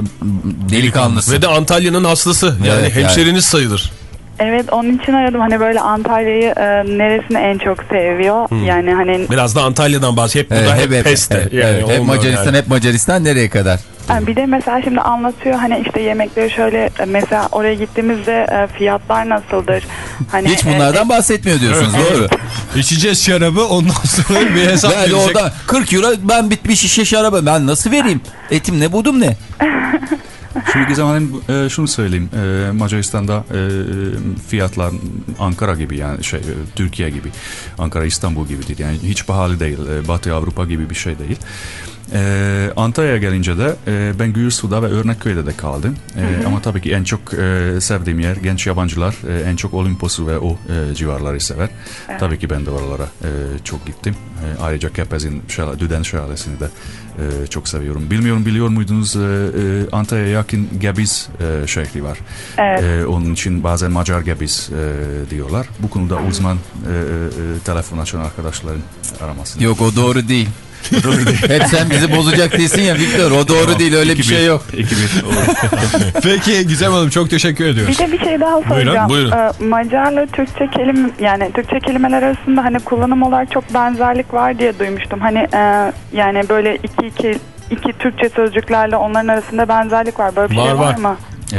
delikanlısı. Ve de Antalya'nın hastası. Yani Evet, hemşeriniz sayılır. Evet onun için aradım hani böyle Antalya'yı e, neresini en çok seviyor Hmm. yani hani Biraz da Antalya'dan bahs. Hep burada hep, peste. evet, yani evet, hep Macaristan yani. hep Macaristan nereye kadar? Yani bir de mesela şimdi anlatıyor hani işte yemekleri şöyle e, mesela oraya gittiğimizde e, fiyatlar nasıldır? Hani Hiç e, bunlardan bahsetmiyor diyorsunuz Evet. doğru. İçeceğiz şarabı ondan sonra bir hesap Yani orada 40 euro ben bitmiş şişe şarabı ben nasıl vereyim? Etim ne budum ne? Şimdi Hanım e, şunu söyleyeyim. E, Macaristan'da e, fiyatlar Ankara gibi yani şey e, Türkiye gibi. Ankara İstanbul gibi değil. Yani hiç pahalı değil. E, Batı Avrupa gibi bir şey değil. E, Antalya'ya gelince de e, ben Gürsu'da ve Örnekköy'de de kaldım. E, Hı hı. ama tabii ki en çok e, sevdiğim yer genç yabancılar e, en çok Olimpos'u ve o e, civarları sever. Evet. Tabii ki ben de oralara e, çok gittim. E, ayrıca Kepez'in şala, Düden Şelalesi'ni de e, çok seviyorum. Bilmiyorum biliyor muydunuz e, e, Antalya'ya yakın Gebiz e, şehri var. Evet. E, onun için bazen Macar Gebiz e, diyorlar. Bu konuda uzman e, e, telefon açan arkadaşların aramasını. Yok o doğru değil. Hep sen bizi bozacak değilsin ya Viktor o doğru Tamam, değil öyle bir 2-1. şey yok. 2-1 Peki Gizem Hanım çok teşekkür Bir ediyoruz. de bir şey daha Buyurun, soracağım. buyurun. Ee, Macarla Türkçe kelim yani Türkçe kelimeler arasında hani kullanım olarak çok benzerlik var diye duymuştum. Hani e, yani böyle iki iki iki Türkçe sözcüklerle onların arasında benzerlik var. Böyle bir Var, şey var, var. mı?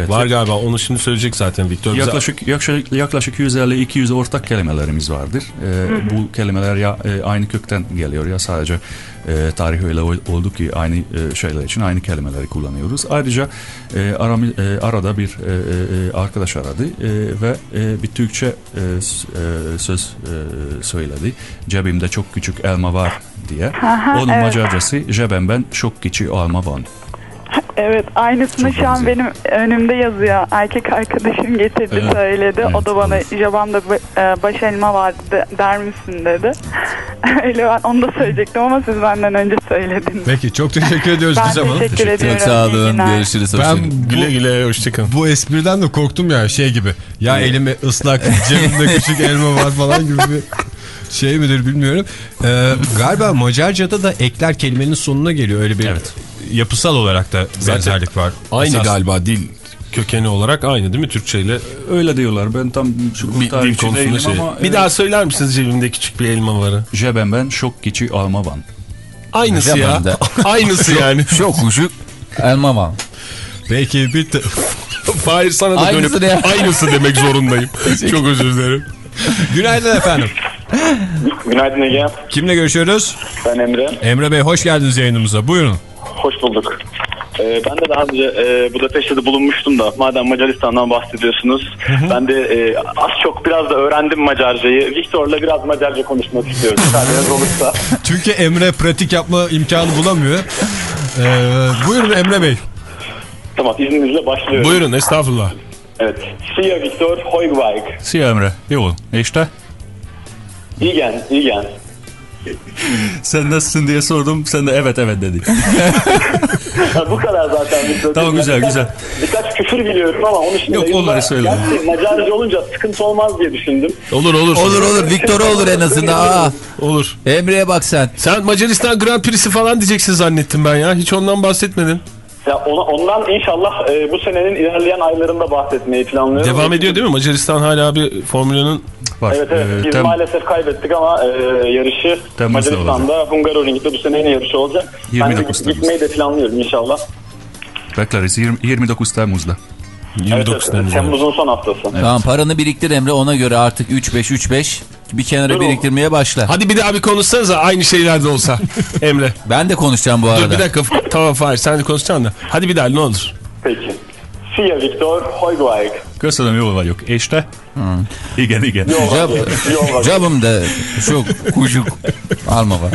Var galiba onu şimdi söyleyecek zaten Viktor. bize. Yaklaşık yaklaşık, yaklaşık 150-200 ortak kelimelerimiz vardır. Ee, Hı hı. bu kelimeler ya e, aynı kökten geliyor ya sadece e, tarih öyle ol- oldu ki aynı e, şeyler için aynı kelimeleri kullanıyoruz. Ayrıca e, arami, e, arada bir e, e, arkadaş aradı e, ve e, bir Türkçe e, e, söz e, söyledi. Cebimde çok küçük elma var diye. Aha, Onun evet. Macarcası cebimden çok küçük elma var. Evet aynısını şu an benim önümde yazıyor. Erkek arkadaşım getirdi Evet, söyledi. o evet, da bana Jaban'da ba- e, baş elma var de- der misin dedi. Öyle ben onu da söyleyecektim ama siz benden önce söylediniz. Peki çok teşekkür ediyoruz Ben Gizem Hanım. teşekkür ediyorum. Çok sağ olun. Görüşürüz. Ben güle güle hoşçakalın. Bu espriden de korktum ya şey gibi. Ya elime ıslak cebimde küçük elma var falan gibi bir şey midir bilmiyorum. Ee, galiba Macarca'da da ekler kelimenin sonuna geliyor öyle bir yapısal olarak da benzerlik var. Aynı Esas- galiba dil kökeni olarak aynı değil mi Türkçeyle? Öyle diyorlar. Ben tam şu Bir, tarihçi dil konusunda değilim şey. ama bir e, daha söyler misiniz cebimde küçük bir elma varı? Cebimden çok küçük elma var. Aynısı ya. Aynısı yani. Çok küçük elma var. Peki bir te- Fahir sana da Aynısı dönüp ne? aynısı demek zorundayım. Çok özür dilerim. Günaydın efendim. Günaydın Ege. Kimle görüşüyoruz? Ben Emre. Emre Bey hoş geldiniz yayınımıza. Buyurun. Hoş bulduk. Ee, ben de daha önce e, Budapeşte'de bulunmuştum da madem Macaristan'dan bahsediyorsunuz ben de e, az çok biraz da öğrendim Macarcayı. Viktor'la biraz Macarca konuşmak istiyorum. Müsaadeniz olursa. Çünkü Emre pratik yapma imkanı bulamıyor. Ee, buyurun Emre Bey. Tamam izninizle başlıyorum. Buyurun estağfurullah. Evet. Sia Viktor Hoigweig. Siyah Emre. Yok. İşte. Igen, igen. Sen nasılsın diye sordum. Sen de evet evet dedin. Bu kadar zaten. Tamam, güzel, Birkaç- güzel. Birkaç küfür biliyorum ama onun için Yok, onları söyle. Gerçi Macarca olunca sıkıntı olmaz diye düşündüm. Olur olur. Olur olur Viktor'a olur en azından. Aa, Olur. Emre'ye bak sen. Sen Macaristan Grand Prix'si falan diyeceksin zannettim ben ya. Hiç ondan bahsetmedin. Ya ona- ondan inşallah e, bu senenin ilerleyen aylarında bahsetmeyi planlıyorum. Devam ediyor değil mi? Macaristan hala bir Formula'nın Var. Evet evet Ee, biz tem- maalesef kaybettik ama e, yarışı Temmuz'da Macaristan'da Hungaroring'de bu sene yine yarışı olacak. Ben de 29 Temmuz. gitmeyi de planlıyorum inşallah. Bekleriz. 20, 29 Temmuz'da. Evet, evet, Temmuz'un son haftası. Tamam paranı biriktir Emre ona göre artık 3-5 3-5 bir kenara biriktirmeye başla. Hadi bir daha bir konuşsanıza aynı şeylerde olsa Emre. Ben de konuşacağım bu arada. Dur bir dakika tamam Fahir sen de konuşacaksın da. Hadi bir daha ne olur. Peki. Szia Viktor, vagy? Köszönöm, jól vagyok. És te? Igen, igen. Jól vagyok, jól. Cabım da şu kucuk alma var.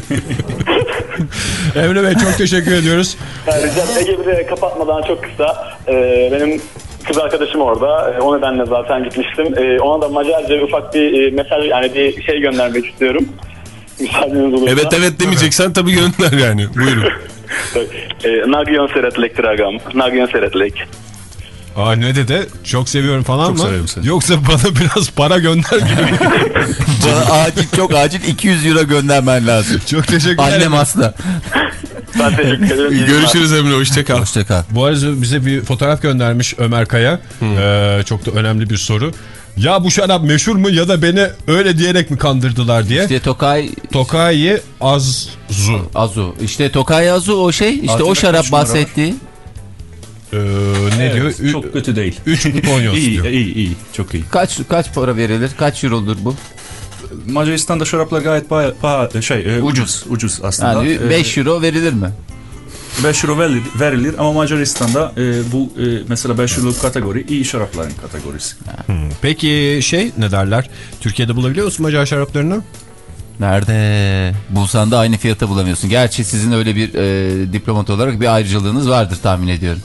Emre Bey çok teşekkür ediyoruz. Yani de kapatmadan çok kısa. Ee, benim kız arkadaşım orada. O nedenle zaten gitmiştim. Ee, ona da Macarca ufak bir mesaj yani bir şey göndermek istiyorum. Müsaadeniz olursa. Evet evet demeyeceksen tabii gönder yani. Buyurun. Nagyon szeretlek dragam. Nagyon szeretlek. Aa ne dedi? Çok seviyorum falan Çok mı? severim seni. Yoksa bana biraz para gönder gibi. Bana acil çok acil 200 euro göndermen lazım. Çok teşekkür ederim. Annem hasta. Ben teşekkür ederim. İyi Görüşürüz Emre hoşçakal. Hoşçakal. Bu arada bize bir fotoğraf göndermiş Ömer Kaya. Ee, çok da önemli bir soru. Ya bu şarap meşhur mu ya da beni öyle diyerek mi kandırdılar diye. İşte Tokay Tokai Azzu. Azu. İşte Tokay Azu o şey. İşte Altında o şarap bahsettiği. Ee, ne Evet, diyor? Ü- çok kötü değil. 3 Ponyos iyi, diyor. iyi, iyi. Çok iyi. Kaç kaç para verilir? Kaç eurodur bu? Macaristan'da şaraplar gayet paha, paha- şey, e, ucuz. Ucuz aslında. Yani E, 5 euro verilir mi? 5 euro verilir, verilir ama Macaristan'da e, bu e, mesela 5 euroluk kategori iyi şarapların kategorisi. Hmm. Peki şey ne derler? Türkiye'de bulabiliyor musun Macar şaraplarını? Nerede? Bulsan da aynı fiyata bulamıyorsun. Gerçi sizin öyle bir e, diplomat olarak bir ayrıcalığınız vardır tahmin ediyorum.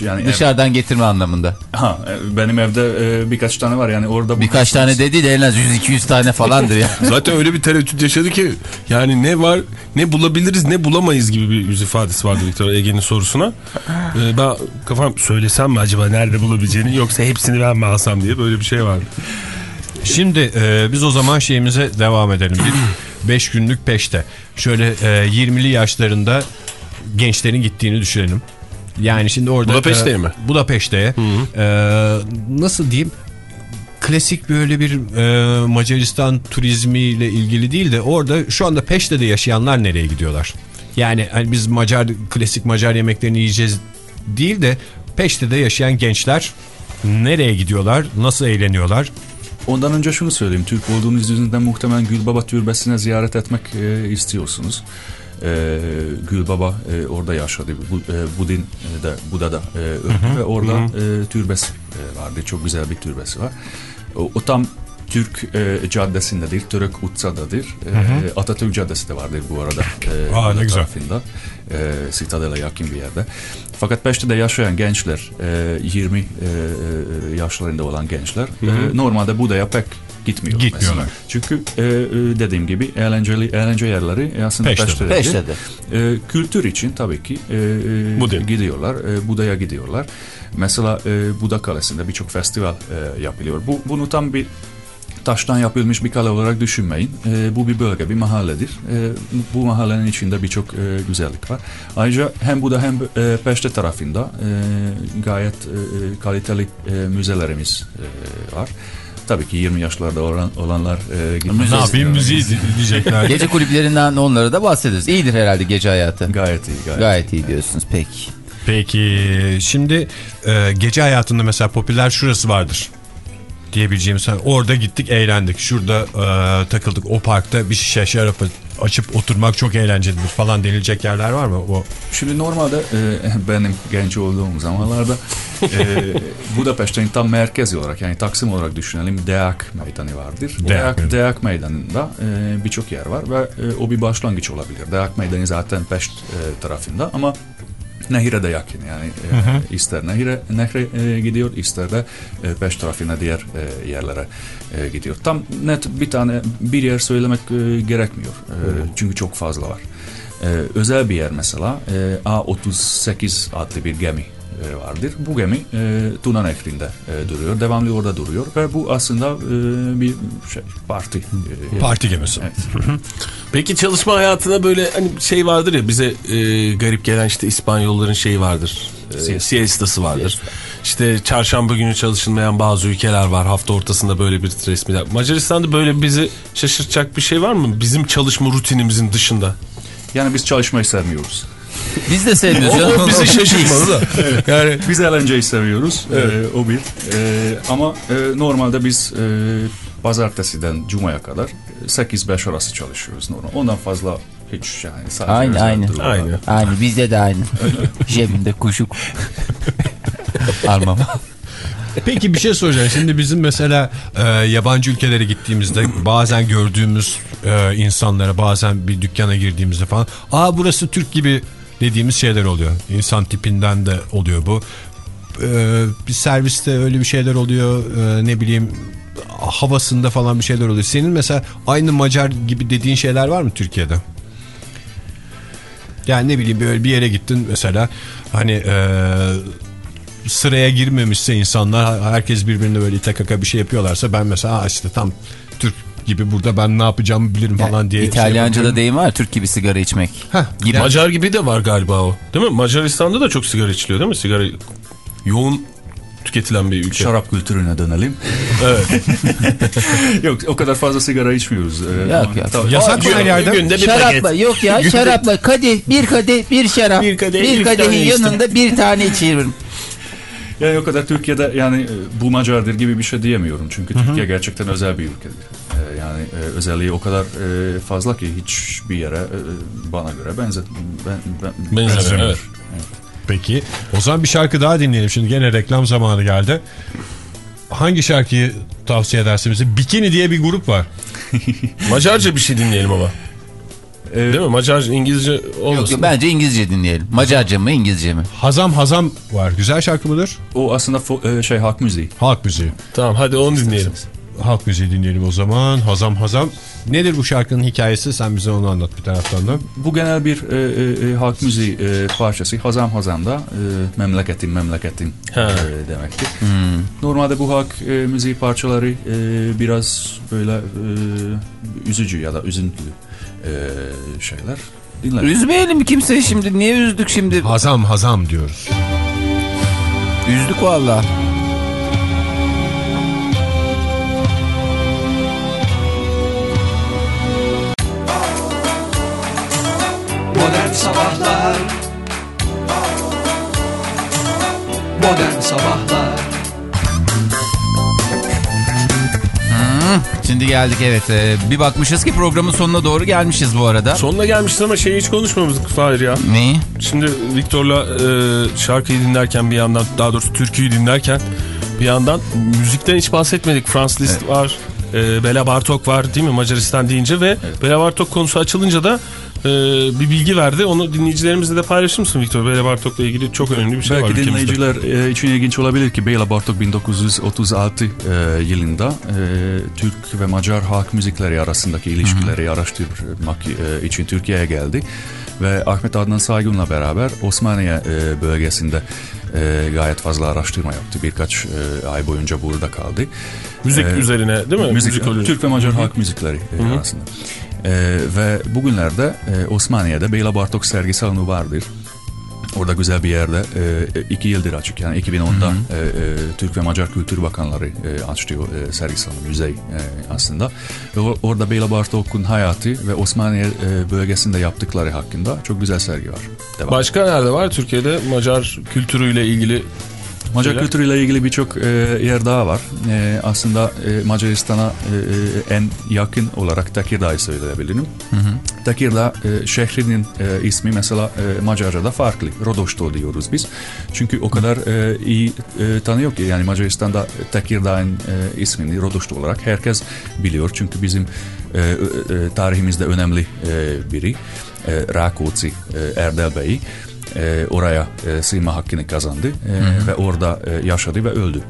Yani ev- Dışarıdan getirme anlamında. ha, e, benim evde e, birkaç tane var yani orada Birkaç tane dedi de en az 100-200 tane falandır ya. Zaten öyle bir tereddüt yaşadı ki yani ne var ne bulabiliriz ne bulamayız gibi bir yüz ifadesi vardı Viktor Ege'nin sorusuna. Ee, ben kafam söylesem mi acaba nerede bulabileceğini yoksa hepsini ben mi alsam diye böyle bir şey vardı. Şimdi e, biz o zaman şeyimize devam edelim. 5 günlük peşte. Şöyle e, 20'li yaşlarında gençlerin gittiğini düşünelim. Yani şimdi orada... Budapeşte'ye e, mi? Budapeşte'ye. E, nasıl diyeyim? Klasik böyle bir e, Macaristan turizmiyle ilgili değil de orada şu anda Peşte'de yaşayanlar nereye gidiyorlar? Yani hani biz Macar klasik Macar yemeklerini yiyeceğiz değil de Peşte'de yaşayan gençler nereye gidiyorlar? Nasıl eğleniyorlar? Ondan önce şunu söyleyeyim. Türk olduğunuz yüzünden muhtemelen Gülbaba Türbesi'ne ziyaret etmek e, istiyorsunuz. E, Gülbaba e, orada yaşadı. Bu, e, Budin e, de Buda'da e, öldü ve orada e, türbesi e, vardı. Çok güzel bir türbesi var. O, o tam Türk e, caddesindedir. Türk Utsa'dadır. E, Atatürk Caddesi de vardır bu arada. E, Aa, ne güzel. tarafında. E, Citadel'e yakın bir yerde. Fakat Peşte'de yaşayan gençler, e, 20 e, e, yaşlarında olan gençler e, normalde Buda'ya pek gitmiyor. Gitmiyorlar. mesela. Çünkü e, e, dediğim gibi eğlenceli eğlence yerleri e, aslında Peşte'de. Peşte'de. E, kültür için tabii ki e, e, Budin. gidiyorlar. E, Buda'ya gidiyorlar. Mesela e, Buda Kalesi'nde birçok festival e, yapılıyor. Bu, bunu tam bir taştan yapılmış bir kale olarak düşünmeyin. E, bu bir bölge, bir mahalledir. E, bu mahallenin içinde birçok e, güzellik var. Ayrıca hem Buda hem e, Peşte tarafında e, gayet e, kaliteli e, müzelerimiz e, var. Tabii ki 20 yaşlarda olan, olanlar e, gitmek Ne yapayım müziği diyecekler. Gece kulüplerinden onlara da bahsederiz. İyidir herhalde gece hayatı. Gayet iyi. Gayet, Gayet iyi diyorsunuz. Peki. Peki şimdi e, gece hayatında mesela popüler şurası vardır diyebileceğimiz orada gittik eğlendik şurada e, takıldık o parkta bir şişe şarap açıp oturmak çok eğlencelidir falan denilecek yerler var mı? O Şimdi normalde e, benim genç olduğum zamanlarda e, Budapeşte'nin tam merkezi olarak yani Taksim olarak düşünelim Deak Meydanı vardır. Meydanı. Deak Meydanı'nda e, birçok yer var ve e, o bir başlangıç olabilir. Deak Meydanı zaten Peşt e, tarafında ama Nehire de yakın yani e, Hı hı. ister nehire, nehre e, gidiyor ister de e, Peşt tarafına diğer e, yerlere e, gidiyor. Tam net bir tane bir yer söylemek e, gerekmiyor E, çünkü çok fazla var. E, özel bir yer mesela e, A38 adlı bir gemi vardır. Bu gemi e, Tuna Nehri'nde e, duruyor. Devamlı orada duruyor ve bu aslında e, bir şey parti. e, Parti gemisi. Evet. Peki çalışma hayatına böyle hani şey vardır ya bize e, garip gelen işte İspanyolların şeyi vardır. E, Siesta. siestası vardır. İşte çarşamba günü çalışılmayan bazı ülkeler var. Hafta ortasında böyle bir resmi. Macaristan'da böyle bizi şaşırtacak bir şey var mı? Bizim çalışma rutinimizin dışında. Yani biz çalışmayı sevmiyoruz. Biz de sevmiyoruz. O- bizi şaşırtmadı da. Evet. Yani Biz eğlenceyi seviyoruz. Ee, o bir. Ee, ama e, normalde biz e, pazartesiden cumaya kadar e, 8-5 arası çalışıyoruz. normal. Ondan fazla hiç yani sadece Aynı aynı. durumlar. Aynı. bizde de aynı. Cebimde kuşuk. Almam. Peki bir şey soracağım. Şimdi bizim mesela e, yabancı ülkelere gittiğimizde bazen gördüğümüz e, insanlara bazen bir dükkana girdiğimizde falan aa burası Türk gibi dediğimiz şeyler oluyor. İnsan tipinden de oluyor bu. E, bir serviste öyle bir şeyler oluyor. E, ne bileyim havasında falan bir şeyler oluyor. Senin mesela aynı Macar gibi dediğin şeyler var mı Türkiye'de? Yani ne bileyim böyle bir yere gittin mesela hani e, sıraya girmemişse insanlar herkes birbirine böyle ite kaka bir şey yapıyorlarsa ben mesela "Aa işte tam Türk gibi burada ben ne yapacağımı bilirim falan diye. şey İtalyanca'da yapıyorum. deyim var Türk gibi sigara içmek. Gibi. Macar gibi de var galiba o. Değil mi? Macaristan'da da çok sigara içiliyor değil mi? Sigara yoğun tüketilen bir ülke. Şarap kültürüne dönelim. Evet. yok o kadar fazla sigara içmiyoruz. Ee, Yok yok. Tabii. Yasak mı her yerde? Günde bir Şarapla paket. yok ya şarapla kadeh bir kadeh bir şarap Bir kadeh, bir kadehin yanında bir tane içiyorum. Yani o kadar Türkiye'de yani e, bu Macardır gibi bir şey diyemiyorum. Çünkü Türkiye gerçekten özel bir ülkedir. E, Yani e, özelliği o kadar e, fazla ki hiçbir yere e, bana göre benzet ben, ben, Benzemiyor, benzemiyor. evet. Peki o zaman bir şarkı daha dinleyelim. Şimdi gene reklam zamanı geldi. Hangi şarkıyı tavsiye edersin bize? Bikini diye bir grup var. Macarca bir şey dinleyelim ama. Değil mi? Macarca, İngilizce Yok, olmasın. yok, bence İngilizce dinleyelim. Macarca mı İngilizce mi? Hazam Hazam var. Güzel şarkı mıdır? O aslında e, şey halk müziği. Halk müziği. Tamam hadi onu dinleyelim. Halk müziği dinleyelim o zaman. Hazam Hazam. Nedir bu şarkının hikayesi? Sen bize onu anlat bir taraftan da. Bu genel bir e, e, e, halk müziği e, parçası. Hazam Hazam da e, memleketim memleketim e, demektir. Normalde bu halk e, müziği parçaları e, biraz böyle e, üzücü ya da üzüntülü e, şeyler. Dinler. Üzmeyelim kimseyi şimdi. Niye üzdük şimdi? Hazam Hazam diyoruz. Üzdük valla. Modern Sabahlar Modern Şimdi geldik evet. Ee, bir bakmışız ki programın sonuna doğru gelmişiz bu arada. Sonuna gelmişiz ama şeyi hiç konuşmamıştık Fahir ya. Neyi? Şimdi Viktor'la e, şarkıyı dinlerken bir yandan daha doğrusu türküyü dinlerken bir yandan müzikten hiç bahsetmedik. Franz Liszt var. E, Bela Bartok var değil mi Macaristan deyince ve Bela Bartok konusu açılınca da e, bir bilgi verdi. Onu dinleyicilerimizle de paylaşır mısın Viktor? Bela Bartok'la ilgili çok önemli bir şey var Belki ülkemizde. dinleyiciler e, için ilginç olabilir ki Bela Bartok 1936 e, yılında e, Türk ve Macar halk müzikleri arasındaki ilişkileri araştırmak e, için Türkiye'ye geldi. Ve Ahmet Adnan Saygun'la beraber Osmaniye e, bölgesinde e, gayet fazla araştırma yaptı. Birkaç e, ay boyunca burada kaldı. Müzik üzerine değil mi? Müzik, Müzik. Türk ve Macar Hı hı. halk müzikleri e, Hı hı. arasında. E, ve bugünlerde e, Osmaniye'de Bela Bartok sergi salonu vardır. Orada güzel bir yerde e, iki yıldır açık yani 2010'da e, e, Türk ve Macar Kültür Bakanları e, açtı o e, sergi salonu müze e, aslında ve o- orada Bela Bartok'un hayatı ve Osmaniye e, bölgesinde yaptıkları hakkında çok güzel sergi var. Devam. Başka nerede var Türkiye'de Macar kültürüyle ilgili Macar şeyler? kültürüyle ilgili birçok e, yer daha var. E, aslında e, Macaristan'a e, e, en yakın olarak Tekirdağ'ı söyleyebilirim. Tekirdağ e, şehrinin e, ismi mesela e, Macarca'da farklı. Rodoşto diyoruz biz. Çünkü o kadar e, iyi e, tanıyor ki yani Macaristan'da Tekirdağ'ın e, ismini Rodoşto olarak herkes biliyor. Çünkü bizim e, e, tarihimizde önemli e, biri. E, Rakoci e, Erdel Bey e, oraya e, sığınma hakkını kazandı e, hı. ve orada e, yaşadı ve öldü.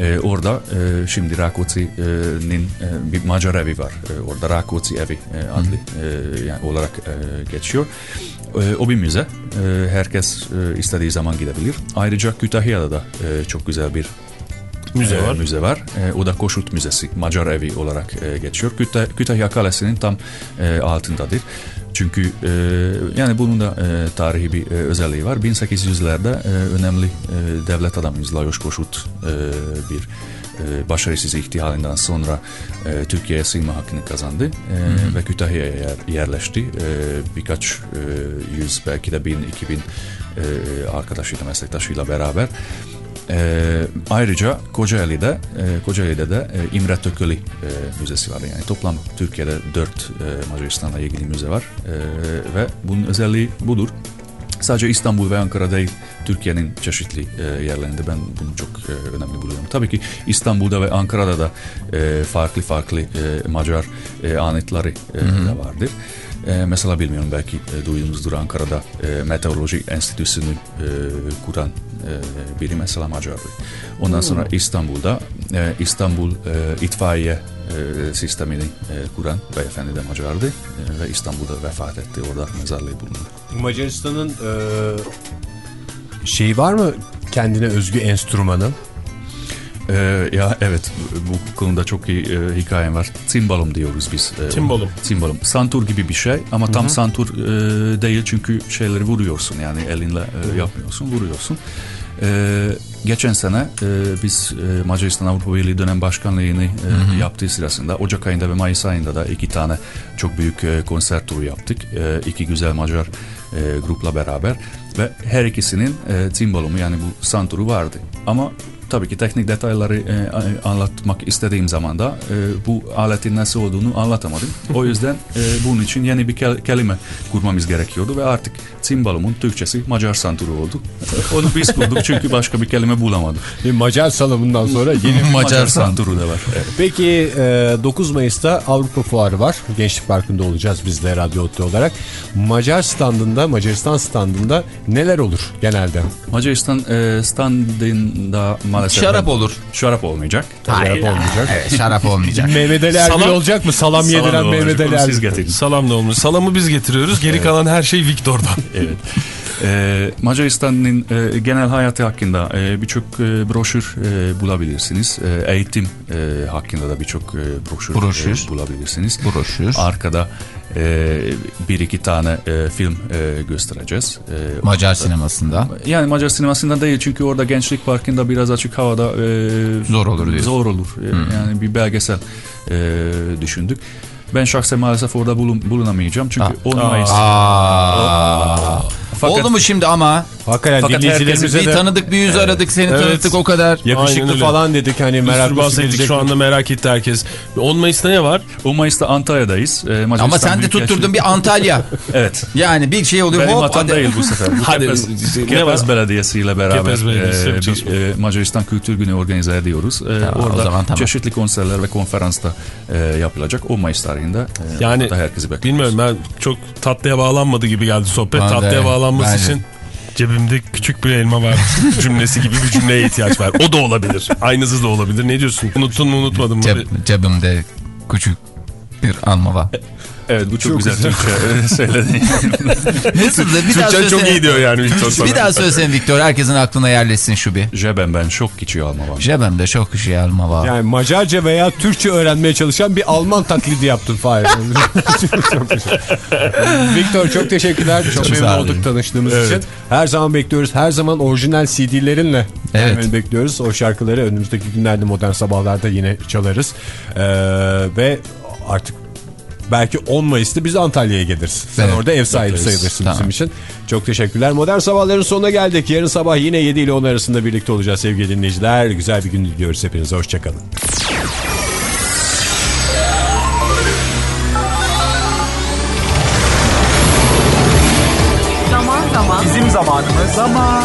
E, orada e, şimdi Rakoci'nin e, bir Macar evi var. E, orada Rakoci evi e, adlı e, yani olarak e, geçiyor. E, o bir müze. E, herkes e, istediği zaman gidebilir. Ayrıca Kütahya'da da e, çok güzel bir Müze e, var. müze var. E, o da Koşut Müzesi, Macar evi olarak e, geçiyor. Kütah Kütahya Kalesi'nin tam e, altındadır. Çünkü e, yani bunun da e, tarihi bir e, özelliği var. 1800'lerde e, önemli e, devlet adamımız Lajos Koşut e, bir e, başarısız ihtihalinden sonra e, Türkiye'ye sığınma hakkını kazandı e, hı. ve Kütahya'ya yer, yerleşti. E, birkaç e, yüz belki de bin, iki bin e, arkadaşıyla, meslektaşıyla beraber. Ee, ayrıca Kocaeli'de, e, Kocaeli'de de e, İmre Tököli e, Müzesi var. Yani toplam Türkiye'de dört e, Macaristan'la ilgili müze var. E, ve bunun özelliği budur. Sadece İstanbul ve Ankara değil, Türkiye'nin çeşitli e, yerlerinde ben bunu çok e, önemli buluyorum. Tabii ki İstanbul'da ve Ankara'da da e, farklı farklı e, Macar e, anıtları e, da vardır. E, mesela bilmiyorum belki e, duydunuzdur Ankara'da e, Meteoroloji Enstitüsü'nü e, kuran e, biri mesela Macardı. Ondan sonra İstanbul'da e, İstanbul e, itfaiye e, sistemini e, kuran beyefendi de Macardı e, ve İstanbul'da vefat etti. Orada mezarlığı bulundu. Macaristan'ın e, şeyi var mı kendine özgü enstrümanı? Ee, ya evet bu konuda çok iyi e, hikayem var. Timbalum diyoruz biz. E, Timbalum. Timbalum. Santur gibi bir şey ama tam Hı hı. santur e, değil çünkü şeyleri vuruyorsun yani elinle e, yapmıyorsun vuruyorsun. E, geçen sene e, biz e, Macaristan Avrupa Birliği dönem başkanlığını e, yaptığı sırasında Ocak ayında ve Mayıs ayında da iki tane çok büyük e, konser turu yaptık. E, iki güzel Macar e, grupla beraber ve her ikisinin e, timbalumu yani bu santuru vardı. Ama tabii ki teknik detayları e, anlatmak istediğim zaman da e, bu aletin nasıl olduğunu anlatamadım. O yüzden e, bunun için yeni bir kel- kelime kurmamız gerekiyordu ve artık timbalumun Türkçesi Macar santuru oldu. Onu biz bulduk çünkü başka bir kelime bulamadık. Macar salımından sonra yeni bir Macar santuru da var. Evet. Peki e, 9 Mayıs'ta Avrupa Fuarı var. Gençlik Parkı'nda olacağız biz de Radyo Otlu olarak. Macar standında, Macaristan standında neler olur genelde? Macaristan e, standında maalesef... Şarap olur. Şarap olmayacak. Şarap olmayacak. Evet şarap olmayacak. Mehmet Ali Erbil Salam- olacak mı? Salam, yediren da Mehmet Ali Erbil. Salam da olmuş. Salamı biz getiriyoruz. Geri kalan her şey Viktor'dan. Evet. Ee, Macaristan'ın e, genel hayatı hakkında e, birçok e, broşür e, bulabilirsiniz. E, eğitim e, hakkında da birçok e, broşür, Broşür. e, bulabilirsiniz. Broşür. Arkada e, bir iki tane e, film e, göstereceğiz. E, Macar sinemasında. Yani Macar sinemasında değil çünkü orada Gençlik Parkı'nda biraz açık havada e, Zor olur diyorsun. Zor olur. E, Hmm. Yani bir belgesel e, düşündük. Ben şahsen maalesef orada bulun, bulunamayacağım çünkü 10 Mayıs. Aa. Fakat- Oldu mu şimdi ama? Hakikaten Fakat dinleyicilerimize Bir de tanıdık bir yüz aradık seni Evet. tanıttık o kadar. Yakışıklı falan dedik hani meraklısı bahsettik şu anda merak etti herkes. 10 Mayıs'ta ne var? 10 Mayıs'ta Antalya'dayız. E, Macaristan Ama sen de tutturdun bir Antalya. Evet. Yani bir şey oluyor. Benim hatam değil bu sefer. Hadi, Kepez? Belediyesi ile beraber e, bir, e, Macaristan Kültür Günü organize ediyoruz. E, Tamam, orada zaman tamam. çeşitli konserler ve konferansta e, yapılacak 10 Mayıs tarihinde. E, Yani herkesi bekliyoruz. bilmiyorum ben çok tatlıya bağlanmadı gibi geldi sohbet. Ben tatlıya bağlanması ben de. için cebimde küçük bir elma var cümlesi gibi bir cümleye ihtiyaç var. O da olabilir. Aynısı da olabilir. Ne diyorsun? Unuttun mu unutmadın mı? Ceb- cebimde küçük bir alma var. Evet bu çok, güzel, Türkçe söyledin. Nasıl da bir daha Türkçen çok iyi diyor yani Victor sana. Bir daha söylesene Viktor herkesin aklına yerleşsin şu bir. Jeben ben çok küçük alma var. Cebimde çok şey alma var. Yani Macarca veya Türkçe öğrenmeye çalışan bir Alman taklidi yaptın Fahir. çok güzel. Viktor çok teşekkürler. Çok, memnun sağ olduk tanıştığımız Evet. için. Her zaman bekliyoruz. Her zaman orijinal CD'lerinle Evet. bekliyoruz. O şarkıları önümüzdeki günlerde modern sabahlarda yine çalarız. Ee, ve artık belki 10 Mayıs'ta biz Antalya'ya geliriz. Sen Evet. orada ev sahibi Bekleriz. sayılırsın Tamam. bizim için. Çok teşekkürler. Modern sabahların sonuna geldik. Yarın sabah yine 7 ile 10 arasında birlikte olacağız sevgili dinleyiciler. Güzel bir gün diliyoruz hepinize. Hoşçakalın. Zaman zaman. Bizim zamanımız. Zaman.